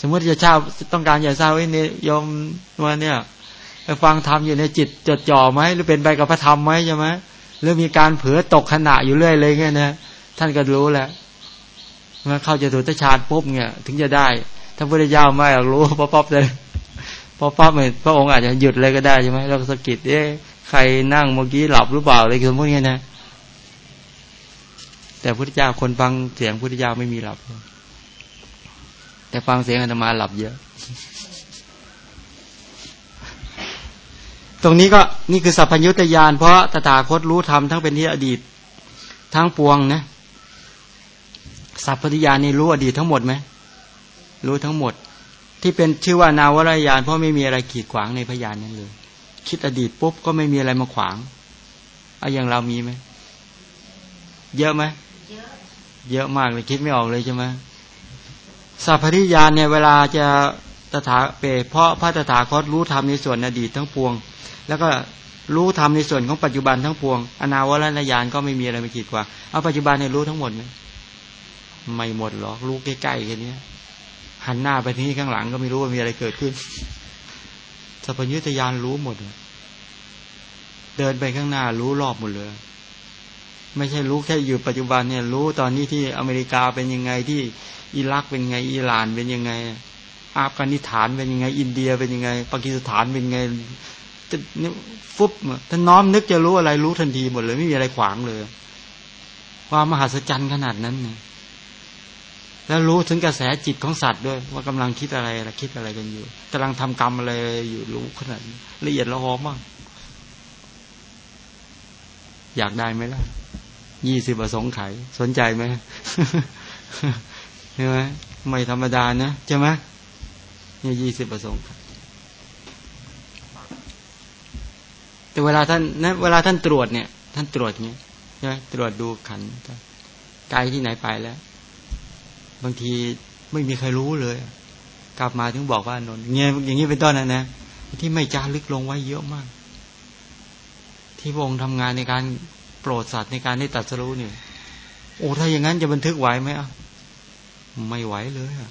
สมมติจะทราบต้องการจะทราบว่าเนี่ยโยมว่าเนี่ยไปฟังธรรมอยู่ในจิตจดจ่อไหมหรือเป็นไปกับพระธรรมไหมใช่ไหมหรือมีการเผลอตกขณะอยู่เรื่อยเลยเงี้ยนะท่านก็รู้แหละเมื่อเข้าจตุตถฌานปุ๊บเนี่ย ถึงจะได้ ถ้าพระเจ้าไม่รู้ป๊อปป๊อปเลยพอปั๊บเนี่ยพระองค์อาจจะหยุดเลยก็ได้ใช่ไหมเราสะกิดเอ๊ใครนั่งเมื่อกี้หลับหรือเปล่าอะไรคือพวกนี้นะ แต่พุทธเจ้าคนฟังเสียงพุทธเจ้าไม่มีหลับ แต่ฟังเสียงอาตมาหลับเยอะ ตรงนี้ก็นี่คือสัพพัญญุตยานเพราะตถาคตรู้ธรรมทั้งเป็นที่อดีตทั้งปวงนะสัพพัญญานี่รู้อดีตทั้งหมดไหม รู้ทั้งหมด ที่เป็นชื่อว่านาวรยานเพราะไม่มีอะไรขีดขวางในพยานนั้นเลย คิดอดีตปุ๊บก็ไม่มีอะไรมาขวางเอาอย่างเรามีไหมเยอะไหมเยอะมากเลยคิดไม่ออกเลยใช่ไหมสัพพริยานเนี่ยเวลาจะตถาเปเพราะพระตถาคตรู้ธรรมในส่วนอดีตทั้งปวง แล้วก็รู้ธรรมในส่วนของปัจจุบันทั้งปวง อนาวรณญาณก็ไม่มีอะไรมาขีดกว่า เอาปัจจุบันเนี่ยรู้ทั้งหมดไหมไม่หมดหรอกรู้ใกล้ๆแค่นี้ หันหน้าไปที่ข้างหลังก็ไม่รู้ว่ามีอะไรเกิดขึ้นสัพพยุตยานรู้หมด เดินไปข้างหน้ารู้รอบหมดเลย ไม่ใช่รู้แค่อยู่ปัจจุบันเนี่ย รู้ตอนนี้ที่อเมริกาเป็นยังไงที่อิรักเป็นไง อิหร่านเป็นยังไง อาฟกานิสถานเป็นยังไง อินเดียเป็นยังไง ปากีสถานเป็นยังไงจะนี่ฟุบถ้าน้อมนึกจะรู้อะไรรู้ทันทีหมดเลย ไม่มีอะไรขวางเลย ความมหัศจรรย์ขนาดนั้นเนี่ย แล้วรู้ถึงกระแสจิตของสัตว์ด้วย ว่ากำลังคิดอะไรอะคิดอะไรกันอยู่กำลังทำกรรมอะไรอยู่รู้ขนาดละเอียดละหอมมาก อยากได้ไหมล่ะยี่สิบประสงค์ไขสนใจไหมใช่ไหมไม่ธรรมดานะใช่ไหมนี่ยี่สิบประสงค์แต่เวลาท่านนะเวลาท่านตรวจเนี่ย ท่านตรวจเนี้ยใช่ไหมตรวจดูขันไกลที่ไหนไปแล้ว บางทีไม่มีใครรู้เลย กลับมาถึงบอกว่านนเงี้ยอย่างนี้เป็นต้นนะนะที่ไม่จารึกลงไว้เยอะมาก ที่พระองค์ทำงานในการโปรดสัตว์ในการได้ตัดสรู้เนี่ยโอ้ถ้าอย่างนั้นจะบันทึกไหวไหมอะไม่ไหวเลยอะ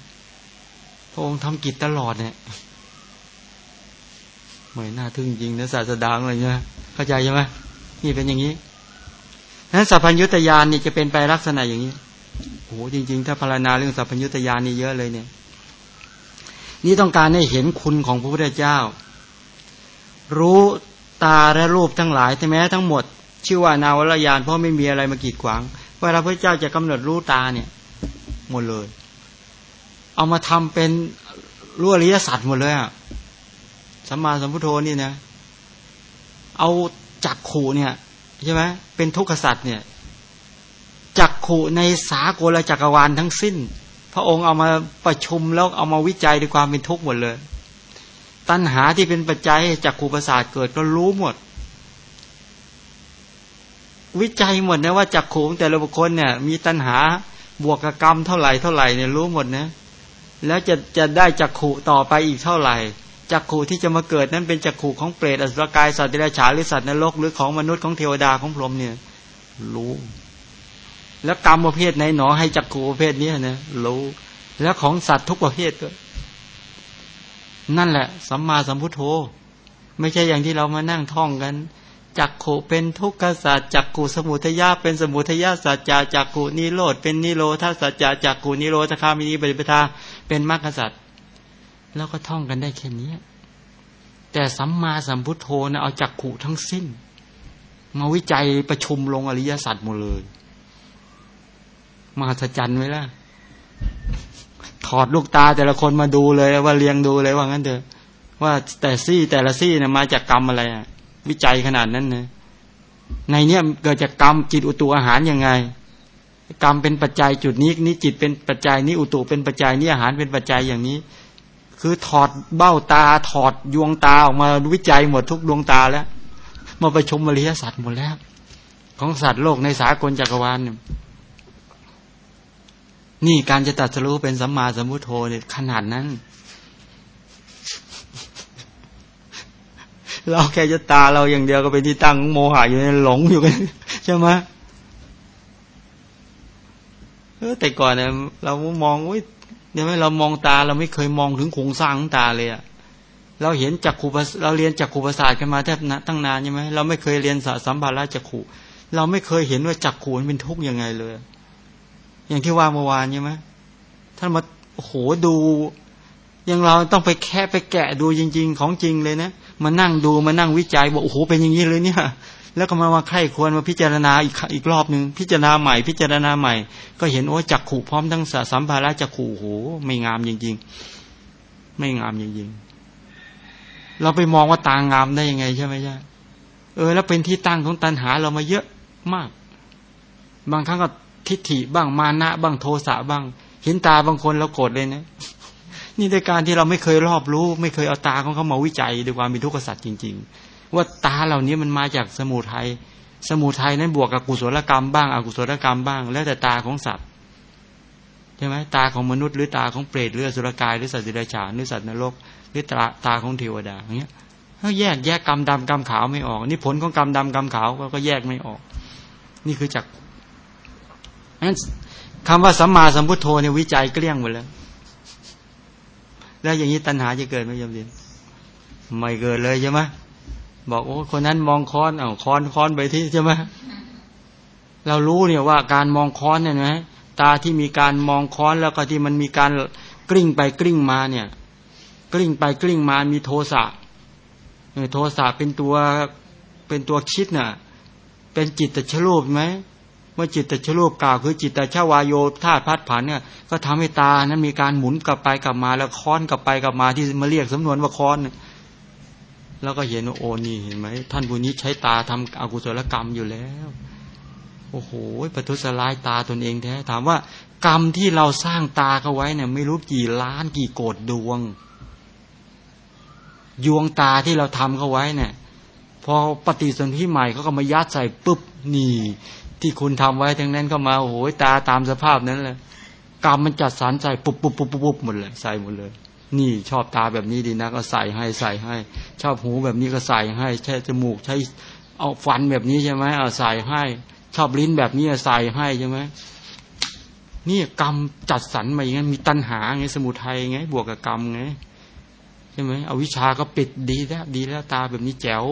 พระองค์ทำกิจตลอดเนี่ยไม่น่าทึ่งจริงนะศาสดาอะไรเนี่ยเข้าใจใช่ไหมนี่เป็นอย่างนี้นั้นสัพพัญญุตยานนี่จะเป็นไปลักษณะอย่างนี้ โอ้จริง ๆ ถ้าพารณาเรื่องสัพพัญญุตยานนี่เยอะเลยเนี่ย นี่ต้องการให้เห็นคุณของพระพุทธเจ้า รู้ตาและรูปทั้งหลายใช่ไหมทั้งหมด ชื่อว่านาวรยานเพราะไม่มีอะไรมากีดขวางเวลาพระเจ้าจะกำหนดรู้ตาเนี่ย หมดเลย เอามาทำเป็นรู้อริยสัจหมดเลยอะสัมมาสัมพุทโธนี่นะ เอาจักขู่เนี่ยใช่ไหมเป็นทุกขสัจเนี่ย จักขุในสากลจักรวาลทั้งสิ้น พระองค์เอามาประชุมแล้วเอามาวิจัยด้วยความเป็นทุกข์หมดเลย ตัณหาที่เป็นปัจจัยจักขูประสาทเกิดก็รู้หมด วิจัยหมดนะว่าจักขูแต่ละบุคคลเนี่ย มีตัณหาบวกกรรมเท่าไหร่เท่าไหร่เนี่ยรู้หมดนะ แล้วจะจะได้จักขูต่อไปอีกเท่าไหร่จักขูที่จะมาเกิดนั้นเป็นจักขูของเปรตอสุรกายสัตว์เดรัจฉานหรือสัตว์นรกหรือของมนุษย์ของเทวดาของพรหมเนี่ย รู้ แล้วกรรมประเภทไหนหนอให้จักขูประเภทนี้นะรู้แล้วของสัตว์ทุกประเภทด้วยนั่นแหละ สัมมาสัมพุทโธไม่ใช่อย่างที่เรามานั่งท่องกันจักขูเป็นทุกขสัจจักขูสมุทยาเป็นสมุทยาสัจจาจักขูนิโรธเป็นนิโรธาสัจจาจักขูนิโรธคามินีปริปทาเป็นมรรคสัจแล้วก็ท่องกันได้แค่นี้แต่สัมมาสัมพุทโธนะเอาจักขูทั้งสิ้น มาวิจัยประชุมลงอริยสัจหมดเลย มหัศจรรย์ไหมล่ะ ถอดลูกตาแต่ละคนมาดูเลยว่าเรียงดูเลยว่างั้นเถอะ ว่าแต่ซี่แต่ละซี่เนี่ยมาจากกรรมอะไรอะ วิจัยขนาดนั้นนะในเนี้ยเกิดจากกรรมจิตอุตุอาหารยังไง กรรมเป็นปัจจัยจุดนี้นี่จิตเป็นปัจจัยนี้อุตุเป็นปัจจัยนี่อาหารเป็นปัจจัยอย่างนี้ คือถอดเบ้าตา ถอดดวงตาออกมาวิจัยหมดทุกดวงตาแล้ว มาประชุมมริยสัตว์หมดแล้ว ของสัตว์โลกในสากลจักรวาลเนี่ย นี่การจะตัดสู้เป็นสัมมาสัมพุทโธเนี่ยขนาดนั้น เราแค่จะตาเราอย่างเดียวก็เป็นที่ตั้งโมหะอยู่ในหลงอยู่กันใช่ไหมเออแต่ก่อนเนี่ยเรามองว่าเนี่ยเรามองตาเราไม่เคยมองถึงโครงสร้างตาเลยอะเราเห็นจักขุเราเรียนจักขุประสาทกันมาแทบตั้งนานใช่ไหมเราไม่เคยเรียนสัมภาระจักขุเราไม่เคยเห็นว่าจักขุมันเป็นทุกข์ยังไงเลย อย่างที่ว่าเมื่อวานใช่ไหมท่านมาโหดูอย่างเราต้องไปแค่ไปแกะดูจริง ๆ ของจริงเลยนะมานั่งดูมานั่งวิจัยบอกโอ้โหเป็นอย่างนี้เลยเนี่ย แล้วก็มามาใคร่ควรมาพิจารณาอีกอีกรอบหนึ่งพิจารณาใหม่ พิจารณาใหม่ ก็เห็นโอ้จักขู่พร้อมทั้งสัมภาระจักขู่โหไม่งามจริง ๆ ไม่งามจริงๆเราไปมองว่าตางามได้ยังไงใช่ไหมใช่เออ แล้วเป็นที่ตั้งของตัณหาเรามาเยอะมาก บางครั้งก็ ทิฏฐิบ้างมานะบ้างโทสะบ้าง เห็นตาบางคนเราโกรธเลยนะ นี่ในการที่เราไม่เคยรอบรู้ ไม่เคยเอาตาของเขามาวิจัยด้วยความมีทุกข์สัตว์จริง ๆ ว่าตาเหล่านี้มันมาจากสมุทัยสมุทัยนั้นบวกกับกุศลกรรมบ้างอกุศลกรรมบ้าง แล้วแต่ตาของสัตว์ใช่ไหมตาของมนุษย์หรือตาของเปรตหรือสุรกายหรือสัตว์ดิเรกชันหรือสัตว์นรก หรือตาตาของเทวดาอย่างเงี้ยเขาแยกแยกกรรมดำกรรมขาวไม่ออก นี่ผลของกรรมดำกรรมขาวก็แยกไม่ออก นี่คือจาก นั้นคำว่าสัมมาสัมพุทโธเนี่ยวิจัยเกลี้ยงหมดแล้ว แล้วอย่างนี้ตัณหาจะเกิดไหมยมเรียนไม่เกิดเลยใช่ไหมบอกโอ้คนนั้นมองค้อนเอาค้อนค้อนไปที่ใช่ไหมเรารู้เนี่ยว่าการมองค้อนเนี่ยนะตาที่มีการมองค้อนแล้วก็ที่มันมีการกลิ้งไปกลิ้งมาเนี่ย กลิ้งไปกลิ้งมามีโทสะโทสะเป็นตัวเป็นตัวคิดน่ะ เป็นจิตตชรูปไหม เมื่อจิตตชรูปกล่าวคือจิตตชวายโยธาตุพัดผันเนี่ยก็ทำให้ตานั้นมีการหมุนกลับไปกลับมา แล้วค้อนกลับไปกลับมาที่มาเรียกสำนวนว่าค้อน แล้วก็เห็นโอนี่เห็นไหมท่านผู้นี้ใช้ตาทำอกุศลกรรมอยู่แล้ว โอ้โหประทุษร้ายตาตนเองแท้ถามว่ากรรมที่เราสร้างตาเขาไว้เนี่ย ไม่รู้กี่ล้านกี่โกดดวง ยวงตาที่เราทำเขาไว้เนี่ยพอปฏิสนธิใหม่เขาก็มายัดใส่ปุ๊บนี่ ที่คุณทำไว้ทั้งนั้นก็มาโอ้โหตาตามสภาพนั้นเลยกรรมมันจัดสรรใส่ปุ๊บปุ๊บปุ๊บปุ๊บหมดเลยใส่หมดเลย นี่ชอบตาแบบนี้ดีนะ ก็ใส่ให้ใส่ให้ ชอบหูแบบนี้ก็ใส่ให้ใช้จมูกใช้เอาฟันแบบนี้ใช่ไหมเอาใส่ให้ ชอบลิ้นแบบนี้ใส่ให้ใช่ไหมนี่กรรมจัดสรรมาอย่างนี้นมีตัณหาไงสมุทัยไง บวกกับกรรมไงใช่ไหมเอาวิชาก็ปิดดีแล้ว ดีแล้วตาแบบนี้แจ๋ว